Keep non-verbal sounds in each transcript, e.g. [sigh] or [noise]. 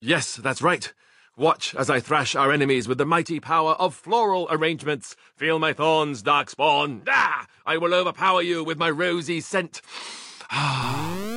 Yes, that's right. Watch as I thrash our enemies with the mighty power of floral arrangements. Feel my thorns, darkspawn. Ah! I will overpower you with my rosy scent. Hej [sighs]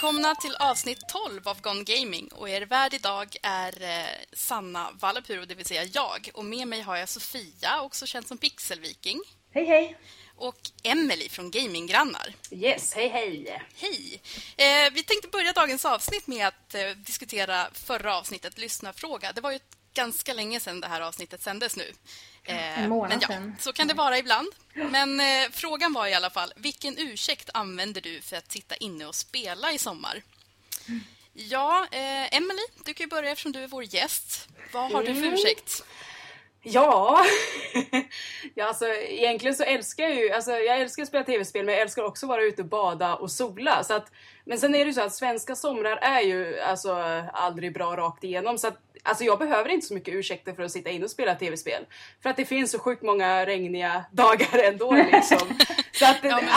välkomna till avsnitt 12 av Gone Gaming. Och er värd idag är eh, Sanna Vallepuro, det vill säga jag. Och med mig har jag Sofia, också känd som Pixelviking. Hej hej! Och Emily från Gaminggrannar. Yes, hej hej! Hej! Eh, vi tänkte börja dagens avsnitt med att eh, diskutera förra avsnittet, lyssnarfråga. Det var ju ganska länge sedan det här avsnittet sändes nu. Eh, En månad men ja, sedan. så kan det vara ibland. Men eh, frågan var i alla fall, vilken ursäkt använder du för att sitta inne och spela i sommar? Ja, eh, Emily, du kan ju börja eftersom du är vår gäst. Vad har du för Mm. ursäkt? Ja, [laughs] ja alltså, egentligen så älskar jag ju, alltså, jag älskar att spela tv-spel men jag älskar också att vara ute och bada och sola. Så att, men sen är det ju så att svenska somrar är ju alltså, aldrig bra rakt igenom. Så att, alltså, jag behöver inte så mycket ursäkter för att sitta inne och spela tv-spel. För att det finns så sjukt många regniga [laughs] dagar ändå liksom. Så att, [laughs] Ja, men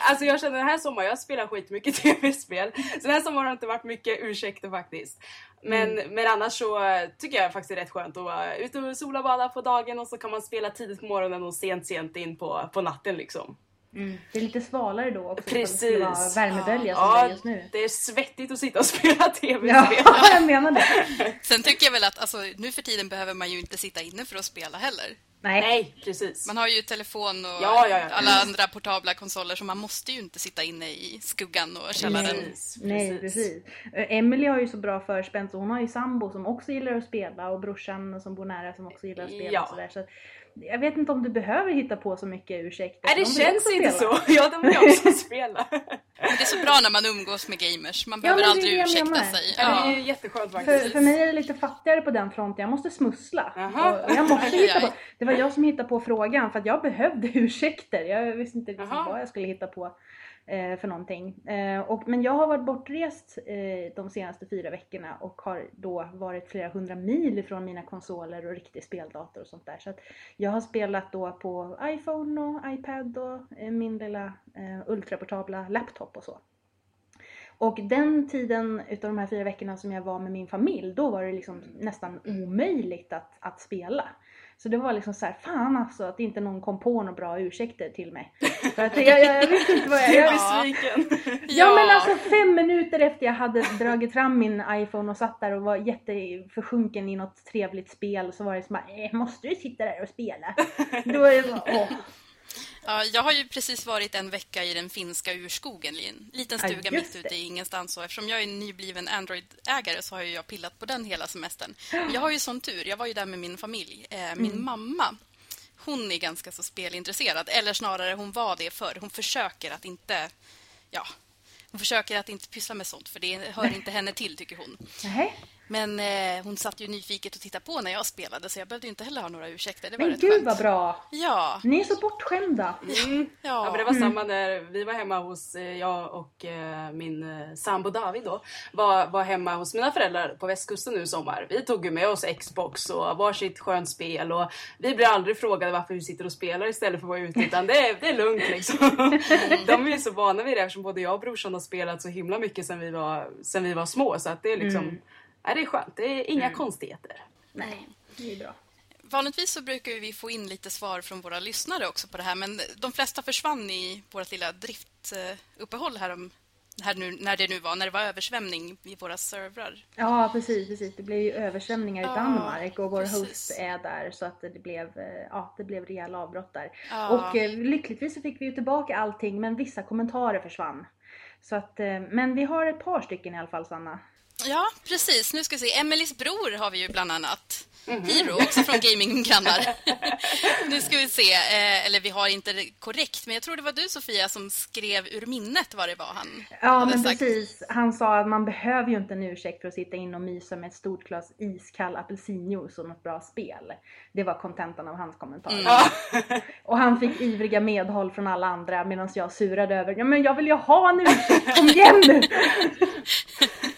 alltså jag känner den här sommaren, jag spelar skitmycket [laughs] tv-spel. Så den här sommaren har det inte varit mycket ursäkter faktiskt. Men, men annars så tycker jag faktiskt det är rätt skönt att vara ute och sola och bada på dagen och så kan man spela tidigt på morgonen och sent sent in på, på natten liksom. Det är lite svalare då också. det Precis. skulle vara värmebölja som det är Ja, just nu. det är svettigt att sitta och spela tv-spel. Ja, [laughs] jag menar det. [laughs] Sen tycker jag väl att alltså, nu för tiden behöver man ju inte sitta inne för att spela heller. Nej. Nej, precis. Man har ju telefon och Ja, ja, ja. alla andra portabla konsoler så man måste ju inte sitta inne i skuggan och källaren. Precis, Nej, precis. Emily har ju så bra förspänt så hon har ju sambo som också gillar att spela och brorsan som bor nära som också gillar att spela Ja. och. Så att jag vet inte om du behöver hitta på så mycket ursäkter. Nej, det De känns inte spela. så. [laughs] Ja, de vill [laughs] också spela. Men det är så bra när man umgås med gamers. Man Ja, behöver är aldrig ursäkta menar. sig. Ja. Det är Ja. jätteskönt För, faktiskt. för mig är det lite fattigare på den fronten. Jag måste smussla. Jag måste hitta på, det var jag som hittade på frågan för att jag behövde [laughs] ursäkter. Jag visste inte liksom Jaha. vad jag skulle hitta på eh, för någonting. Eh, och, men jag har varit bortrest eh, de senaste fyra veckorna och har då varit flera hundra mil ifrån mina konsoler och riktig speldator och sånt där. Så att jag har spelat då på iPhone och iPad och eh, min lilla eh, ultraportabla laptop och så. Och den tiden utav de här fyra veckorna som jag var med min familj, då var det liksom nästan omöjligt att, att spela. Så det var liksom så här, fan alltså att inte någon kom på några bra ursäkter till mig. [laughs] För att jag, jag, jag visste inte vad jag... Jag besviken. [laughs] Ja men alltså fem minuter efter jag hade dragit fram min iPhone och satt där och var jätteförsjunken i något trevligt spel så var det som att eh, måste du sitta där och spela? [laughs] Då är det bara, åh. Ja, jag har ju precis varit en vecka i den finska urskogen en liten Ja, stuga just mitt ute i ingenstans. Och eftersom jag är nybliven Android-ägare så har jag pillat på den hela semestern. Men Jag har ju sån tur, jag var ju där med min familj. Eh, Min Mm. mamma, hon är ganska så spelintresserad. Eller snarare, hon var det förr. Hon försöker att inte... Ja, hon försöker att inte pyssla med sånt för det hör inte henne till, tycker hon. Nej. Men eh, hon satt ju nyfiket och tittade på när jag spelade så jag behövde inte heller ha några ursäkter. Det var Men gud skönt. vad bra! Ja, Ni är så bortskämda. Mm. ja. Ja, men det var samma när vi var hemma hos, eh, jag och eh, min eh, sambo David då, var, var hemma hos mina föräldrar på västkusten nu i sommar. Vi tog ju med oss Xbox och varsitt skönt spel och vi blir aldrig frågade varför vi sitter och spelar istället för att vara ute utan det är, det är lugnt liksom. [laughs] De är ju så vana vid det eftersom både jag och brorsan har spelat så himla mycket sen vi var, sen vi var små så att det är liksom, nej, det är skönt. Det är inga konstigheter. Nej, det är bra. Vanligtvis så brukar vi få in lite svar från våra lyssnare också på det här men de flesta försvann i vårt lilla driftuppehåll här, om, här nu, när det nu var, när det var översvämning i våra servrar. Ja precis, precis. Det blev ju översvämningar i Ja, Danmark och vår precis. host är där så att det blev, eh, ja, det blev rejäla avbrott där. Ja. Och eh, lyckligtvis så fick vi ju tillbaka allting men vissa kommentarer försvann. Så att, eh, men vi har ett par stycken i alla fall Sanna. Ja, precis. Nu ska vi se. Emelies bror har vi ju bland annat. Hiro, också från Gaminggrannar. [laughs] nu ska vi se. Eh, eller vi har inte det korrekt, men jag tror det var du Sofia som skrev ur minnet vad det var han Ja men sagt. precis. Han sa att man behöver ju inte en ursäkt för att sitta in och mysa med ett stort glas iskall apelsinjuice och något bra spel. Det var kontentan av hans kommentar. Mm. [laughs] Och han fick ivriga medhåll från alla andra medan jag surade över ja men jag vill ju ha en ursäkt, kom igen nu! [laughs]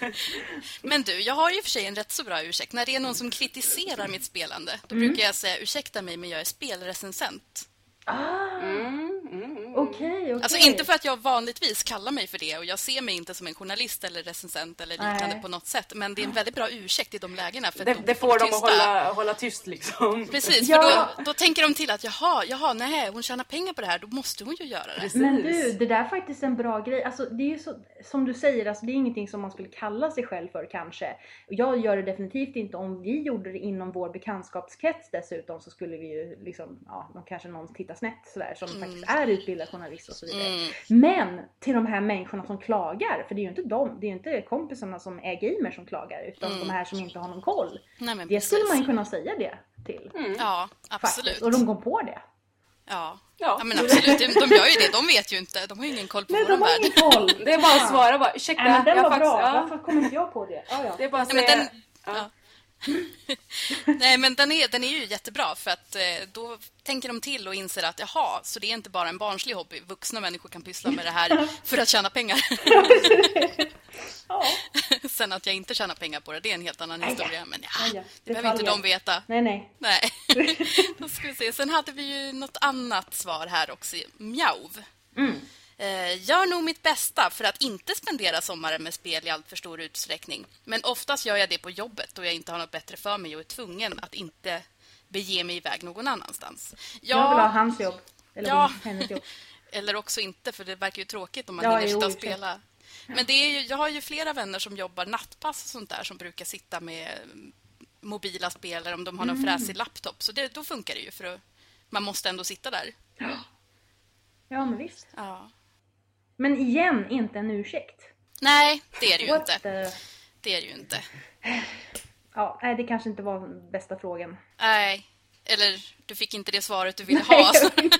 Men du, jag har ju för sig en rätt så bra ursäkt. När det är någon som kritiserar mitt spelande, då brukar jag säga ursäkta mig, men jag är spelrecensent. Ah, Mm, mm, mm. okej, okej. Alltså inte för att jag vanligtvis kallar mig för det och jag ser mig inte som en journalist eller recensent eller liknande Nej. på något sätt. Men det är en väldigt bra ursäkt i de lägena. För Det, det får dem att hålla, hålla tyst liksom. Precis, Ja. för då, då tänker de till att jaha, jaha, nej, hon tjänar pengar på det här, då måste hon ju göra det. Precis. Men du, det där är faktiskt en bra grej. Alltså, det är ju så, som du säger, alltså, det är ingenting som man skulle kalla sig själv för kanske. Jag gör det definitivt inte. Om vi gjorde det inom vår bekantskapskrets dessutom så skulle vi ju liksom, ja, kanske någon tittar snett sådär som faktiskt är utbildad journalist och så vidare. Mm. Men till de här människorna som klagar, för det är ju inte de, det är ju inte kompisarna som är gamers som klagar utan Mm. de här som inte har någon koll. Nej, men Det skulle precis. man ju kunna säga det till. Ja, Faktiskt. absolut. Och de går på det. Ja. Ja. Ja, men absolut. De, de gör ju det. De vet ju inte. De har ju ingen koll på Nej, vår de har värld. ingen koll. Det är bara att svara bara, ursäkta, Nej men den jag var faktiskt, bra, ja, varför kom inte jag på det? Ja, ja. Det är bara att Nej, men säga, den- ja. [laughs] Nej, men den är, den är ju jättebra för att eh, då tänker de till och inser att jaha, så det är inte bara en barnslig hobby. Vuxna människor kan pyssla med det här [laughs] för att tjäna pengar. ja. [laughs] Sen att jag inte tjänar pengar på det, det är en helt annan historia. Men ja, ja. det behöver inte de veta. Nej, nej. Nej. Då ska vi se. Sen hade vi ju något annat svar här också. Mjauv. Mm. Eh, gör nog mitt bästa för att inte spendera sommaren med spel i allt för stor utsträckning. Men oftast gör jag det på jobbet då jag inte har något bättre för mig och är tvungen att inte bege mig iväg någon annanstans. Jag vill ha Ja, hans jobb. Eller Ja. hennes jobb. [laughs] eller också inte, för det verkar ju tråkigt om man Ja, hinner sitta och spela. Men det är ju, jag har ju flera vänner som jobbar nattpass och sånt där som brukar sitta med mobila spel eller om de har någon Mm. fräsig laptop. Så det, då funkar det ju för att man måste ändå sitta där. Ja, men visst. Ja. Men igen, inte en ursäkt. Nej, det är det ju inte. the- Det är det ju inte. Ja, nej, det kanske inte var den bästa frågan. Nej, eller du fick inte det svaret du ville Nej, ha. vet.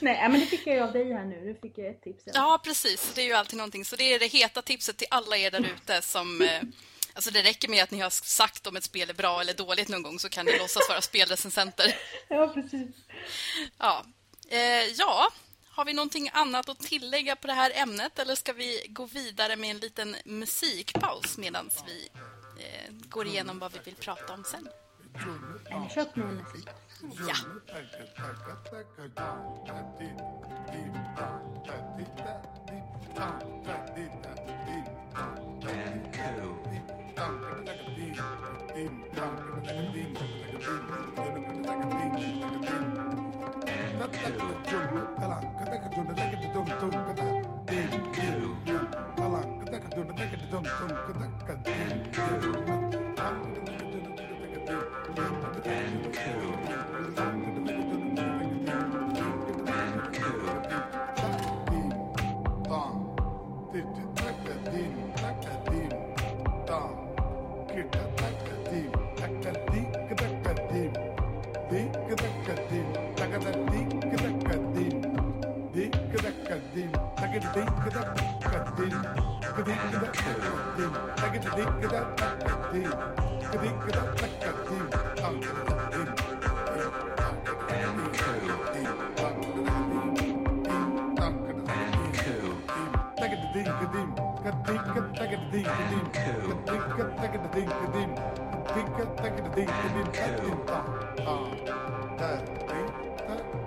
Nej, men det fick jag ju av dig här nu. Du fick ju ett tips. Ja, precis. Det är ju alltid någonting. Så det är det heta tipset till alla er där ute som... Eh, alltså det räcker med att ni har sagt om ett spel är bra eller dåligt någon gång så kan ni låtsas vara spelrecensenter. ja precis. Ja. Eh, ja, har vi någonting annat att tillägga på det här ämnet eller ska vi gå vidare med en liten musikpaus medan vi eh, går igenom vad vi vill prata om sen? En tjock mun. Ja. Thank you.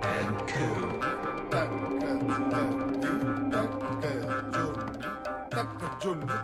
and you. 존나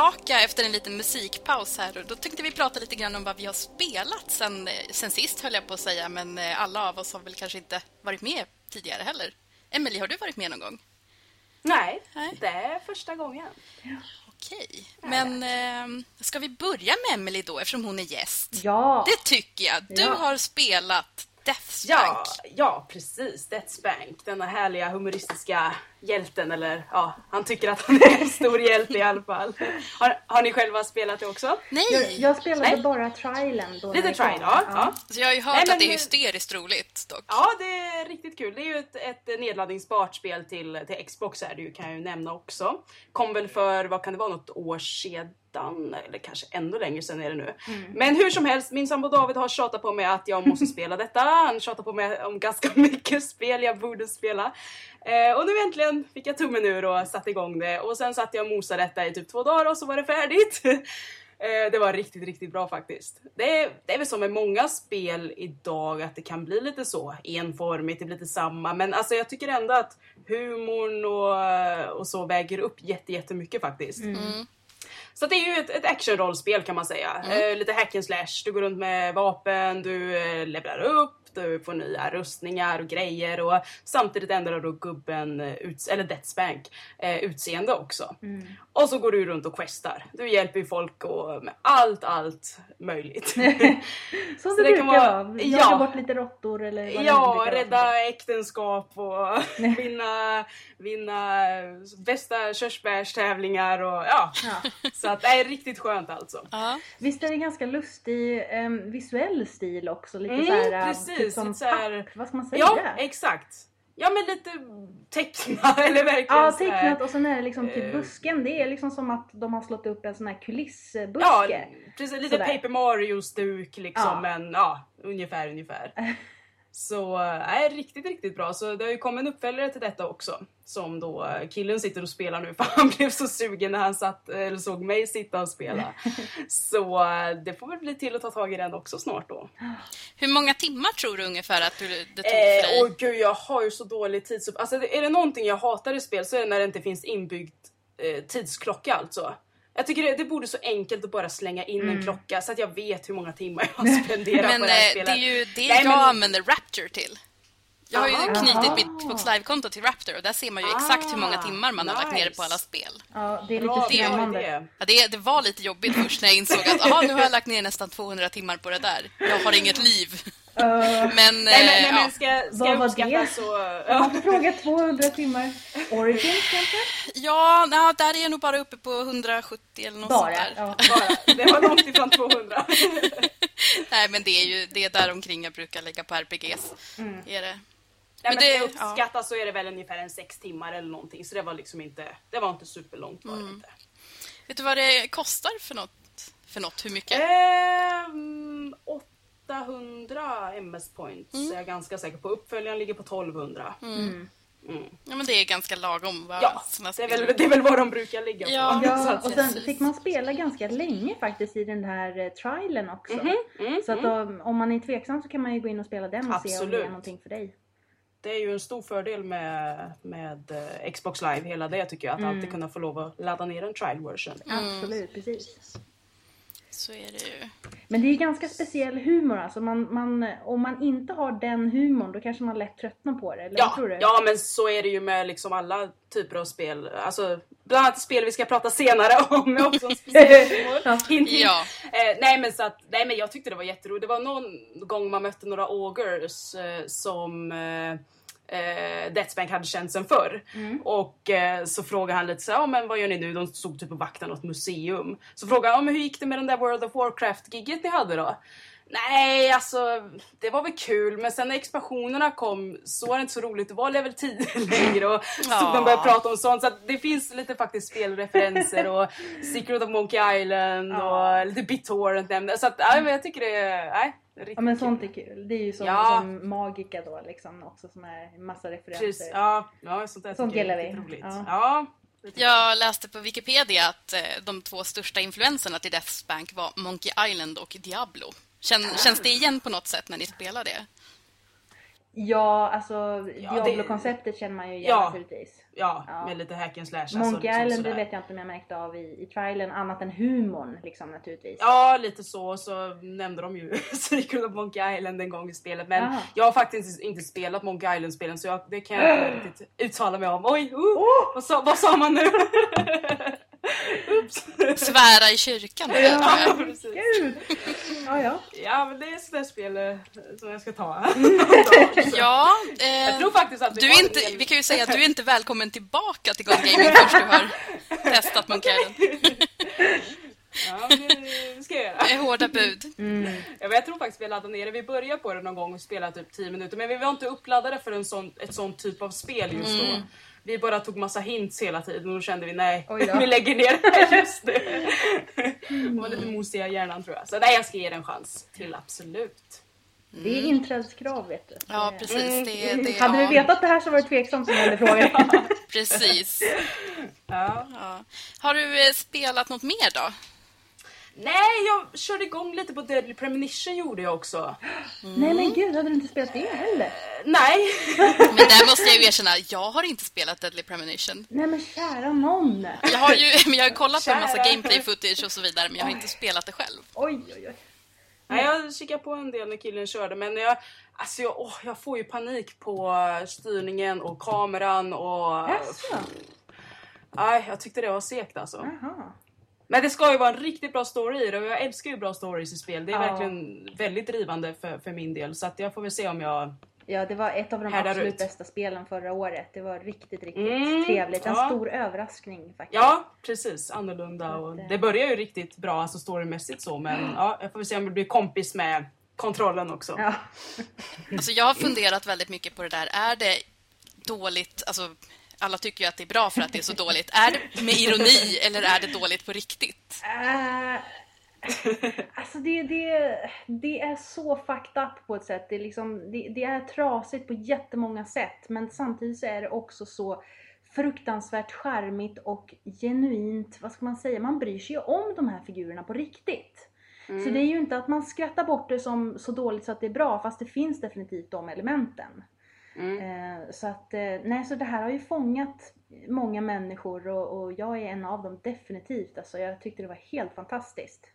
tillbaka efter en liten musikpaus här och då tänkte vi prata lite grann om vad vi har spelat sen, sen sist höll jag på att säga, men eh, alla av oss har väl kanske inte varit med tidigare heller. Emelie, har du varit med någon gång? Nej, Nej. det är första gången. Okej, men eh, ska vi börja med Emelie då eftersom hon är gäst? Ja! Det tycker jag. Du Ja. har spelat Death's Ja, ja, precis. Death's Bank. Denna härliga humoristiska hjälten. Eller ja, han tycker att han är en stor hjälte i alla fall. Har, har ni själva spelat det också? Nej, Jag, jag spelade Nej. bara trialen då. Lite trial, ja. ja. så jag har ju hört Nej, men att det är hysteriskt roligt dock. Ja, det är riktigt kul. Det är ju ett, ett nedladdningsbart spel till, till Xbox är det ju, kan jag ju nämna också. Kom väl för, vad kan det vara, något år sedan? Eller kanske ännu längre sedan är det nu. Men hur som helst, min sambo David har tjatat på mig att jag måste [laughs] spela detta. Han tjatar på mig om ganska [laughs] mycket spel jag borde spela. Eh, och nu äntligen fick jag tummen ur och satte igång det. Och sen satt jag och mosade detta i typ två dagar och så var det färdigt. [laughs] Eh, Det var riktigt, riktigt bra faktiskt. Det är, det är väl som med många spel idag att det kan bli lite så enformigt, det blir lite samma. Men alltså jag tycker ändå att humorn och, och så väger upp jätte, jättemycket faktiskt. Mm. Så det är ju ett, ett actionrollspel kan man säga. Eh, lite hack and slash. Du går runt med vapen, du eh, levlar upp, du får nya rustningar och grejer och samtidigt ändrar då gubben, eh, ut, eller Death's Bank, eh, utseende också. Och så går du runt och questar. Du hjälper ju folk och med allt, allt möjligt. [laughs] Som Så det, det brukar vara- vara. ja. Jaga bort lite råttor eller vad Ja, rädda äktenskap och [laughs] vinna, vinna bästa körsbärstävlingar och ja. Ja. Så att det är riktigt skönt alltså. Ja. Visst är det ganska lustig em, visuell stil också? Lite Mm, så här, precis, som lite så här- vad ska man säga? Ja, exakt. Ja men lite tecknat [laughs] eller verkligen Ja, så tecknat och sen är det liksom typ eh, busken. Det är liksom som att de har slått upp en sån här kulissbuske. Ja, precis. Lite Sådär. Paper Mario-stuk liksom, Ja. men ja, ungefär, ungefär. [laughs] Så är riktigt, riktigt bra. Så det har ju kommit en uppföljare till detta också. Som då eh, killen sitter och spelar nu [laughs] för han blev så sugen när han satt, eller såg mig sitta och spela. [laughs] Så eh, det får väl bli till att ta tag i den också snart då. Hur många timmar tror du ungefär att du, det tog för dig? Eh, åh gud, jag har ju så dålig tidsupp... Alltså är det någonting jag hatar i spel så är det när det inte finns inbyggd eh, tidsklocka alltså. Jag tycker det, det borde så enkelt att bara slänga in en klocka så att jag vet hur många timmar jag har spenderat Men på det här eh, spelet. det är ju det Nej, jag men- använder Rapture till. Jag har ju Aha. knutit mitt Xbox Live-konto till Rapture och där ser man ju exakt hur många Ah, timmar man har lagt ner nice. på alla spel. Ja, det är Bra, lite det är- skrämmande. det. Ja, det, det var lite jobbigt först när jag insåg att aha, nu har jag lagt ner nästan 200 timmar på det där. Jag har inget liv. Uh, Men, Nej, men, nej, eh, men ja. ska, ska Vad jag var uppskatta det? så... jag har frågat 200 timmar. Origins kanske? Ja, na, där är jag nog bara uppe på 170 eller något Bara? sånt där. Ja. Bara, det var långt ifrån 200. [laughs] Nej, men det är ju det är där omkring jag brukar lägga på RPGs. Är det. Nej, men det- ska jag uppskatta så är det väl ungefär en sex timmar eller någonting. Så det var liksom inte, det var inte superlångt var det Mm. inte. Vet du vad det kostar för något? För något? Hur mycket? Ehm, 800 MS points är jag ganska säker på. Uppföljaren ligger på 1200. Ja, men det är ganska lagom. Ja, det är, väl, det är väl vad de brukar ligga på. Ja. Ja, och sen fick man spela ganska länge faktiskt i den här eh, trialen också. mm, så att om, om man är tveksam så kan man ju gå in och spela den och se om det är Absolut. någonting för dig. Det är ju en stor fördel med, med eh, Xbox Live, hela det tycker jag. Att alltid kunna få lov att ladda ner en trial version. Absolut, precis. Så är det ju. Men det är ju ganska speciell humor alltså. Man, man, om man inte har den humorn då kanske man lätt tröttnar på det. Eller Ja, tror du? ja, men så är det ju med liksom alla typer av spel. Alltså, bland annat spel vi ska prata senare [laughs] om är också en speciell humor. [laughs] Ja. Eh, nej, men så att, nej men jag tyckte det var jätteroligt. Det var någon gång man mötte några ogers eh, som eh, eh, Death's Bank hade känt sen förr. Och eh, så frågade han lite så här, ja men vad gör ni nu? De stod typ och vaktade något museum. Så frågade han, ja, men hur gick det med den där World of Warcraft-gigget ni hade då? Nej, alltså det var väl kul, men sen när expansionerna kom så var det inte så roligt. Det var level 10 [laughs] längre och och började prata om sånt. Så att det finns lite faktiskt spelreferenser och Secret of Monkey Island Ja. och lite BitTorrent nämnde. Så att, ja, men jag tycker det är, nej, riktigt Ja men kul. sånt är kul. Det är ju som, Ja. som Magica då liksom också som är en massa referenser. Precis, ja, ja, sånt där Sånt gillar riktigt vi. roligt. Ja. Ja. Jag läste på Wikipedia att eh, de två största influenserna till Death's Bank var Monkey Island och Diablo. Kän, Känns det igen på något sätt när ni spelar det? Ja, alltså Ja, Diablo-konceptet känner man ju igen Ja. naturligtvis. Ja, Ja. med lite hack and slash. alltså, Monkey liksom Island, det vet jag inte om jag märkte av i, i trailern, annat än humorn liksom naturligtvis. Ja, lite så. Så nämnde de ju [laughs] Suicune of Monkey Island en gång i spelet. Men Aha. jag har faktiskt inte spelat Monkey Island-spelen så jag, det kan jag inte [gasps] riktigt uttala mig om. Oj, uh, vad, sa, vad sa man nu? [laughs] Oops. Svära i kyrkan. ja, [laughs] precis. Gud! Ja, ja. Ja, men det är ett spel eh, som jag ska ta. [laughs] Ja, Jag eh, tror faktiskt att du är inte, vi kan ju säga att du är inte välkommen tillbaka till Gone Gaming först du har testat [laughs] Island. Ja, det, ska jag göra. Det är hårda bud. Mm. Ja, jag tror faktiskt vi laddade ner det. Vi började på det någon gång och spelade typ 10 minuter. Men vi var inte uppladdade för en sån, ett sånt typ av spel just då. Vi bara tog massa hints hela tiden och då kände vi nej, [laughs] vi lägger ner det här just nu. Det var lite mosiga i hjärnan tror jag. Så nej, jag ska ge det en chans till absolut. Det är inträdeskrav vet du. Ja, precis. Det, det, Hade ja, du vetat det här så var det tveksamt som hade frågat. [laughs] Precis. Ja. Ja. Har du eh, spelat något mer då? Nej, jag körde igång lite på Deadly Premonition gjorde jag också. [gasps] Nej men gud, hade du inte spelat det heller? Nej, [laughs] Men där måste jag ju erkänna, jag har inte spelat Deadly Premonition. Nej men kära nån! Jag har ju men jag har kollat på en massa Kära. gameplay footage och så vidare, men jag har inte spelat det själv. Oj oj oj. Nej, jag kikade på en del när killen körde men jag, alltså jag, åh, jag får ju panik på styrningen och kameran och... Jaså? Nej, jag tyckte det var segt alltså. Jaha. Men det ska ju vara en riktigt bra story i det och jag älskar ju bra stories i spel. Det är Ja. verkligen väldigt drivande för, för min del så att jag får väl se om jag... Ja, det var ett av de absolut ut. bästa spelen förra året. Det var riktigt, riktigt Mm, trevligt. En ja. stor överraskning faktiskt. Ja, precis. Annorlunda och eh, det börjar ju riktigt bra alltså storymässigt så men ja, jag får väl se om jag blir kompis med kontrollen också. Ja. Alltså jag har funderat väldigt mycket på det där. Är det dåligt, alltså alla tycker ju att det är bra för att det är så dåligt. Är det med ironi eller är det dåligt på riktigt? Äh, alltså det, det, det är så fucked up på ett sätt. Det är, liksom, det, det är trasigt på jättemånga sätt. Men samtidigt så är det också så fruktansvärt charmigt och genuint, vad ska man säga, man bryr sig ju om de här figurerna på riktigt. Så det är ju inte att man skrattar bort det som så dåligt så att det är bra, fast det finns definitivt de elementen. Mm. Eh, så att, eh, nej så det här har ju fångat många människor och, och jag är en av dem definitivt. Alltså jag tyckte det var helt fantastiskt.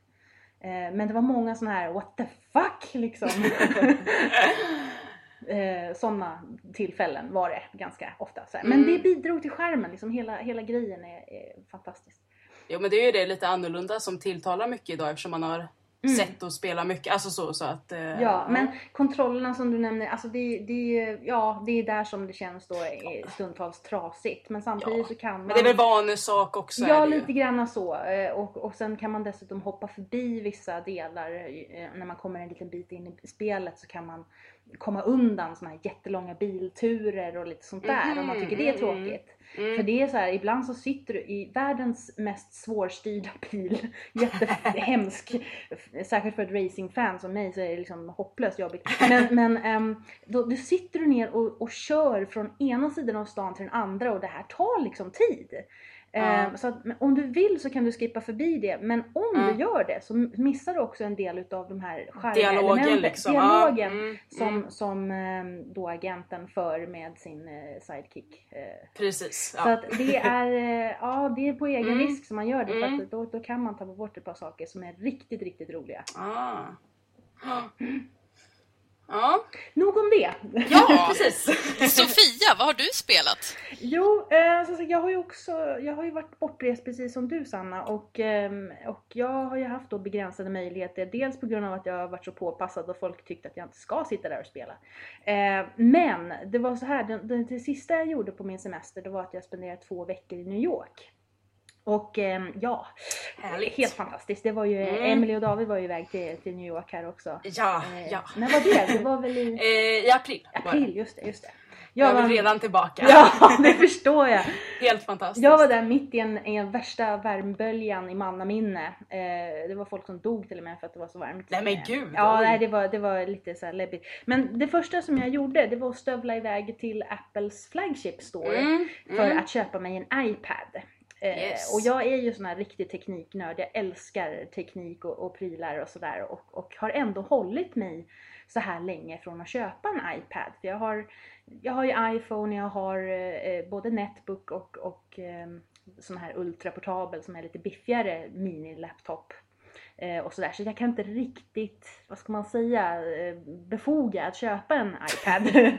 Eh, men det var många såna här what the fuck [laughs] liksom. [laughs] sådana tillfällen var det ganska ofta. Men Mm. det bidrog till skärmen, liksom hela, hela grejen är, är fantastisk. Jo men det är ju det lite annorlunda som tilltalar mycket idag eftersom man har Mm. sett och spelat mycket. Alltså så, så att... eh, Ja, men kontrollerna som du nämner, alltså det, det, ja, det är där som det känns då eh, stundtals trasigt. Men samtidigt Ja, så kan man... Men det är väl vanesak också? Ja, lite grann så. Eh, Och, och sen kan man dessutom hoppa förbi vissa delar. eh, När man kommer en liten bit in i spelet så kan man komma undan såna här jättelånga bilturer och lite sånt där om man tycker det är Mhm, mm. För det är så här, ibland så sitter du i världens mest svårstyrda bil, [laughs] jättehemsk, särskilt för ett racingfan som mig så är det liksom hopplöst jobbigt. Men, [laughs] men ehm, då, då sitter du ner och, och kör från ena sidan av stan till den andra och det här tar liksom tid. Ja. Ehm, Så att, om du vill så kan du skippa förbi det, men om Mm. du gör det så missar du också en del utav de här Dialogen liksom. Dialogen mm, som, mm. som ehm, då agenten för med sin eh, sidekick. eh, Precis. så Ja. att det är, eh, ja, det är på egen Mm. risk som man gör det Mm. för att då, då kan man ta bort ett par saker som är riktigt, riktigt roliga. Ah. Ja, Nog om det! Ja, [laughs] precis. Sofia, vad har du spelat? Jo, eh, jag har ju också, jag har ju varit bortrest precis som du Sanna och, ehm, och jag har ju haft då begränsade möjligheter. Dels på grund av att jag har varit så påpassad och folk tyckte att jag inte ska sitta där och spela. Eh, men det var så här, det, det, det sista jag gjorde på min semester det var att jag spenderade två veckor i New York. Och ehm, ja, Härligt. helt fantastiskt. Det var ju, Mm. Emily och David var ju iväg till, till New York här också. Ja, Eh, ja. När var det? Det var väl i [laughs] Eh, I april. april, just det. Just det. Jag är var, redan tillbaka. Ja, [laughs] det förstår jag. Helt fantastiskt. Jag var där mitt i en, i en värsta värmböljan i mannaminne. Eh, det var folk som dog till och med för att det var så varmt. Nej, men gud, Ja, nej, det, var, det var lite så här läbbigt. Men det första som jag gjorde det var att stövla iväg till Apples flagship store Mm, för mm. att köpa mig en iPad. Eh, Yes. Och jag är ju sån här riktig tekniknörd. Jag älskar teknik och, och prylar och sådär. Och, och har ändå hållit mig så här länge från att köpa en iPad. För jag har, jag har ju iPhone, jag har eh, både Netbook och, och eh, sån här ultraportabel som är lite biffigare mini-laptop. Eh, och sådär. Så jag kan inte riktigt, vad ska man säga, eh, befoga att köpa en iPad. [laughs] men...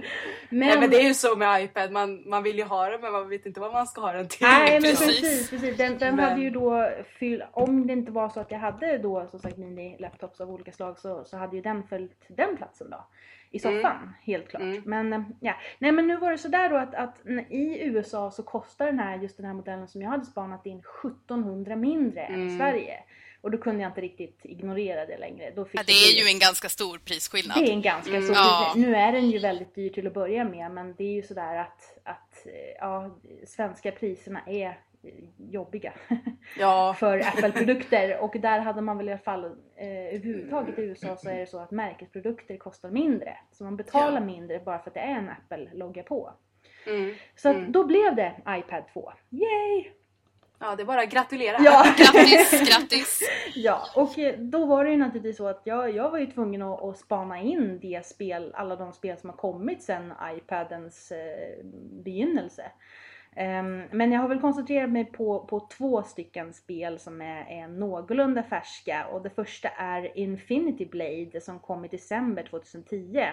Nej, men det är ju så med iPad, man, man vill ju ha den men man vet inte vad man ska ha den till. Nej men precis, precis. Den, den men... hade ju då fyllt, om det inte var så att jag hade då som sagt mini-laptops av olika slag så, så hade ju den följt den platsen då i soffan, mm. helt klart. Mm. Men eh, ja, nej men nu var det sådär då att, att i USA så kostar den här, just den här modellen som jag hade spanat in 1700 mindre än i mm. Sverige. Och då kunde jag inte riktigt ignorera det längre. Då fick ja, det är ju en ganska stor prisskillnad. Det är en ganska mm. stor ja. Nu är den ju väldigt dyr till att börja med men det är ju sådär att, att ja, svenska priserna är jobbiga [laughs] ja. för Apple-produkter [laughs] och där hade man väl i alla fall eh, överhuvudtaget i USA så är det så att märkesprodukter kostar mindre. Så man betalar ja. mindre bara för att det är en Apple-logga på. Mm. Så mm. då blev det iPad 2. Yay! Ja, det är bara att gratulera. Ja. [laughs] grattis, grattis! Ja, och eh, då var det ju naturligtvis så att jag, jag var ju tvungen att, att spana in det spel, alla de spel som har kommit sedan iPadens eh, begynnelse. Um, men jag har väl koncentrerat mig på, på två stycken spel som är, är någorlunda färska och det första är Infinity Blade som kom i december 2010.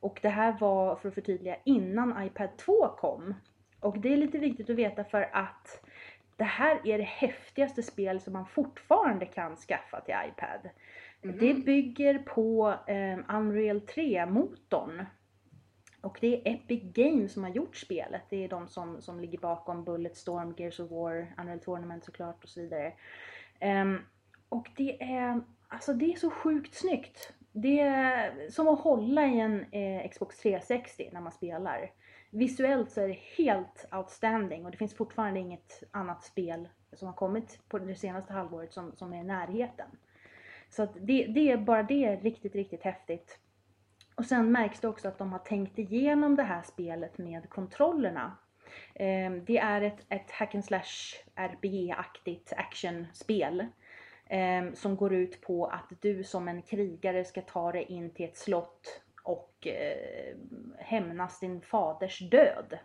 Och det här var, för att förtydliga, innan iPad 2 kom. Och det är lite viktigt att veta för att det här är det häftigaste spel som man fortfarande kan skaffa till iPad. Mm. Det bygger på eh, Unreal 3-motorn. Och det är Epic Games som har gjort spelet. Det är de som, som ligger bakom Bulletstorm, Gears of War, Unreal Tournament såklart och så vidare. Um, och det är, alltså det är så sjukt snyggt. Det är som att hålla i en eh, Xbox 360 när man spelar visuellt så är det helt outstanding och det finns fortfarande inget annat spel som har kommit på det senaste halvåret som, som är i närheten. Så att det, det är bara det är riktigt, riktigt häftigt. Och sen märks det också att de har tänkt igenom det här spelet med kontrollerna. Ehm, det är ett, ett hack and slash RPG-aktigt actionspel ehm, som går ut på att du som en krigare ska ta dig in till ett slott och eh, hämnas din faders död.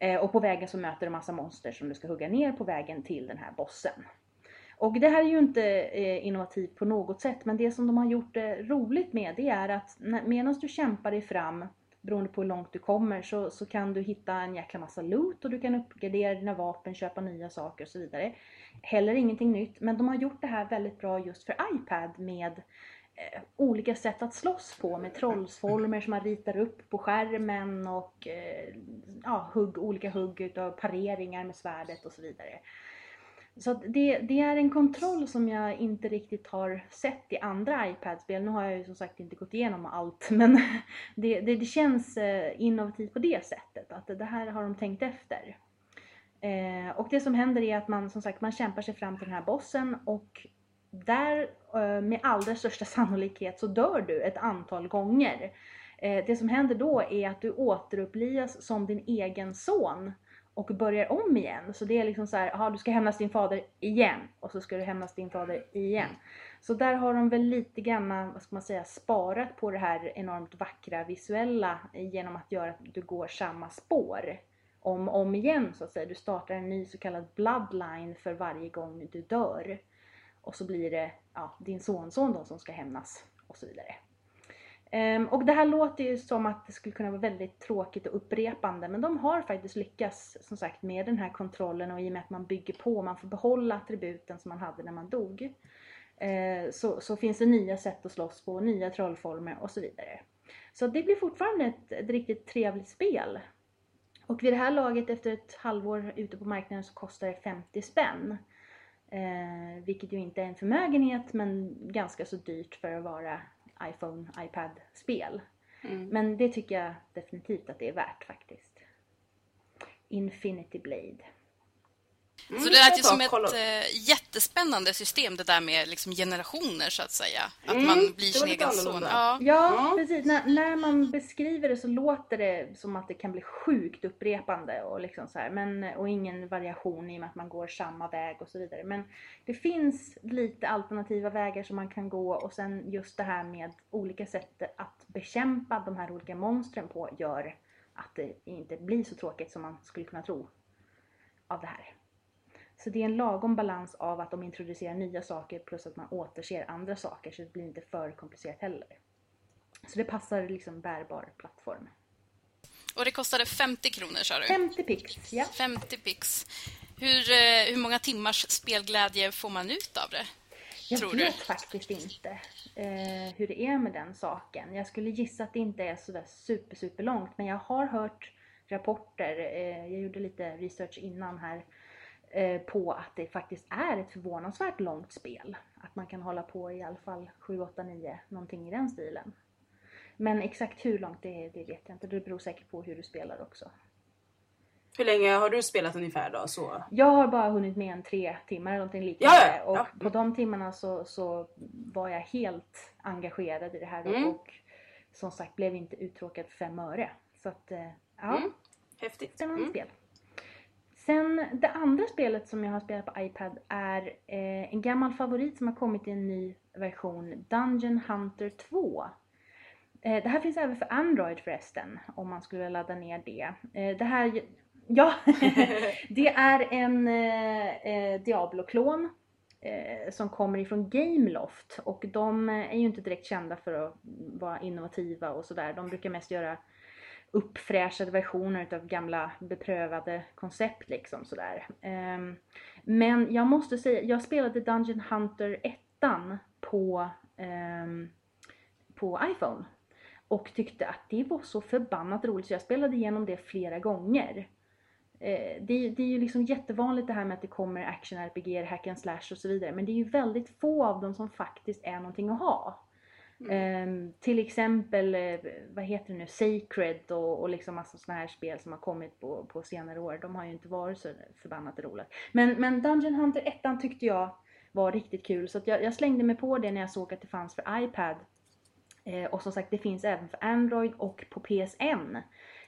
Eh, och på vägen så möter du massa monster som du ska hugga ner på vägen till den här bossen. Och det här är ju inte eh, innovativt på något sätt men det som de har gjort eh, roligt med det är att medan du kämpar dig fram beroende på hur långt du kommer så, så kan du hitta en jäkla massa loot och du kan uppgradera dina vapen, köpa nya saker och så vidare. Heller ingenting nytt men de har gjort det här väldigt bra just för iPad med eh, olika sätt att slåss på med trollsformer som man ritar upp på skärmen och eh, ja, hugg, olika hugg utav pareringar med svärdet och så vidare. Så det, det, är en kontroll som jag inte riktigt har sett i andra iPad-spel. Nu har jag ju som sagt inte gått igenom allt [laughs] men det, det, det känns eh, innovativt på det sättet. Att det här har de tänkt efter. Eh, och det som händer är att man som sagt man kämpar sig fram till den här bossen och där eh, med allra största [laughs] sannolikhet så dör du ett antal gånger. Eh, det som händer då är att du återupplivas som din egen son och börjar om igen. Så det är liksom så här, aha, du ska hämnas din fader igen och så ska du hämnas din fader igen. Så där har de väl lite grann, vad ska man säga, sparat på det här enormt vackra visuella genom att göra att du går samma spår om och om igen så att säga. Du startar en ny så kallad bloodline för varje gång du dör. Och så blir det ja, din sonson då som ska hämnas och så vidare. Um, och det här låter ju som att det skulle kunna vara väldigt tråkigt och upprepande men de har faktiskt lyckats som sagt med den här kontrollen och i och med att man bygger på, man får behålla attributen som man hade när man dog. Uh, så, så, finns det nya sätt att slåss på, nya trollformer och så vidare. Så det blir fortfarande ett, ett riktigt trevligt spel. Och vid det här laget efter ett halvår ute på marknaden så kostar det 50 spänn. Eh, vilket ju inte är en förmögenhet men ganska så dyrt för att vara iPhone, iPad-spel. Mm. Men det tycker jag definitivt att det är värt faktiskt. Infinity Blade. Mm, så det lät ju som ett äh, jättespännande system det där med liksom generationer så att säga. Att mm, man blir sin egen son. Ja, ja precis. När, när, man beskriver det så låter det som att det kan bli sjukt upprepande och, liksom så här, men, och ingen variation i och med att man går samma väg och så vidare. Men det finns lite alternativa vägar som man kan gå och sen just det här med olika sätt att bekämpa de här olika monstren på gör att det inte blir så tråkigt som man skulle kunna tro av det här. Så det är en lagom balans av att de introducerar nya saker plus att man återser andra saker så det blir inte för komplicerat heller. Så det passar liksom bärbar plattform. Och det kostade 50 kronor sa du? 50 pix, ja. 50 pix. Hur, eh, hur många timmars spelglädje får man ut av det? Jag vet du? faktiskt inte eh, hur det är med den saken. Jag skulle gissa att det inte är sådär super, super långt men jag har hört rapporter, eh, jag gjorde lite research innan här på att det faktiskt är ett förvånansvärt långt spel. Att man kan hålla på i alla fall 7, 8, 9, någonting i den stilen. Men exakt hur långt det, det vet jag inte. Det beror säkert på hur du spelar också. Hur länge har du spelat ungefär då? Så? Jag har bara hunnit med en tre timmar eller någonting liknande. Ja, ja, ja. Och på de timmarna så, så var jag helt engagerad i det här mm. och som sagt blev inte uttråkad för fem öre. Så att, eh, ja. Mm. Häftigt. Spännande mm. spel. Sen det andra spelet som jag har spelat på iPad är eh, en gammal favorit som har kommit i en ny version, Dungeon Hunter 2. Eh, det här finns även för Android förresten, om man skulle ladda ner det. Eh, det här, ja, [laughs] det är en eh, eh, Diablo-klon eh, som kommer ifrån Gameloft och de eh, är ju inte direkt kända för att vara innovativa och sådär. De brukar mest göra uppfräschade versioner av gamla beprövade koncept liksom sådär. Um, men jag måste säga, jag spelade Dungeon Hunter 1 på, um, på iPhone och tyckte att det var så förbannat roligt så jag spelade igenom det flera gånger. Eh, det, det, är ju liksom jättevanligt det här med att det kommer action-RPG, hack and slash och så vidare men det är ju väldigt få av dem som faktiskt är någonting att ha. Um, till exempel, eh, vad heter det nu, Sacred och, och liksom massa sådana här spel som har kommit på, på senare år. De har ju inte varit så förbannat roliga. Men, men Dungeon Hunter 1 tyckte jag var riktigt kul så jag, jag, slängde mig på det när jag såg att det fanns för iPad. Eh, och som sagt det finns även för Android och på PSN.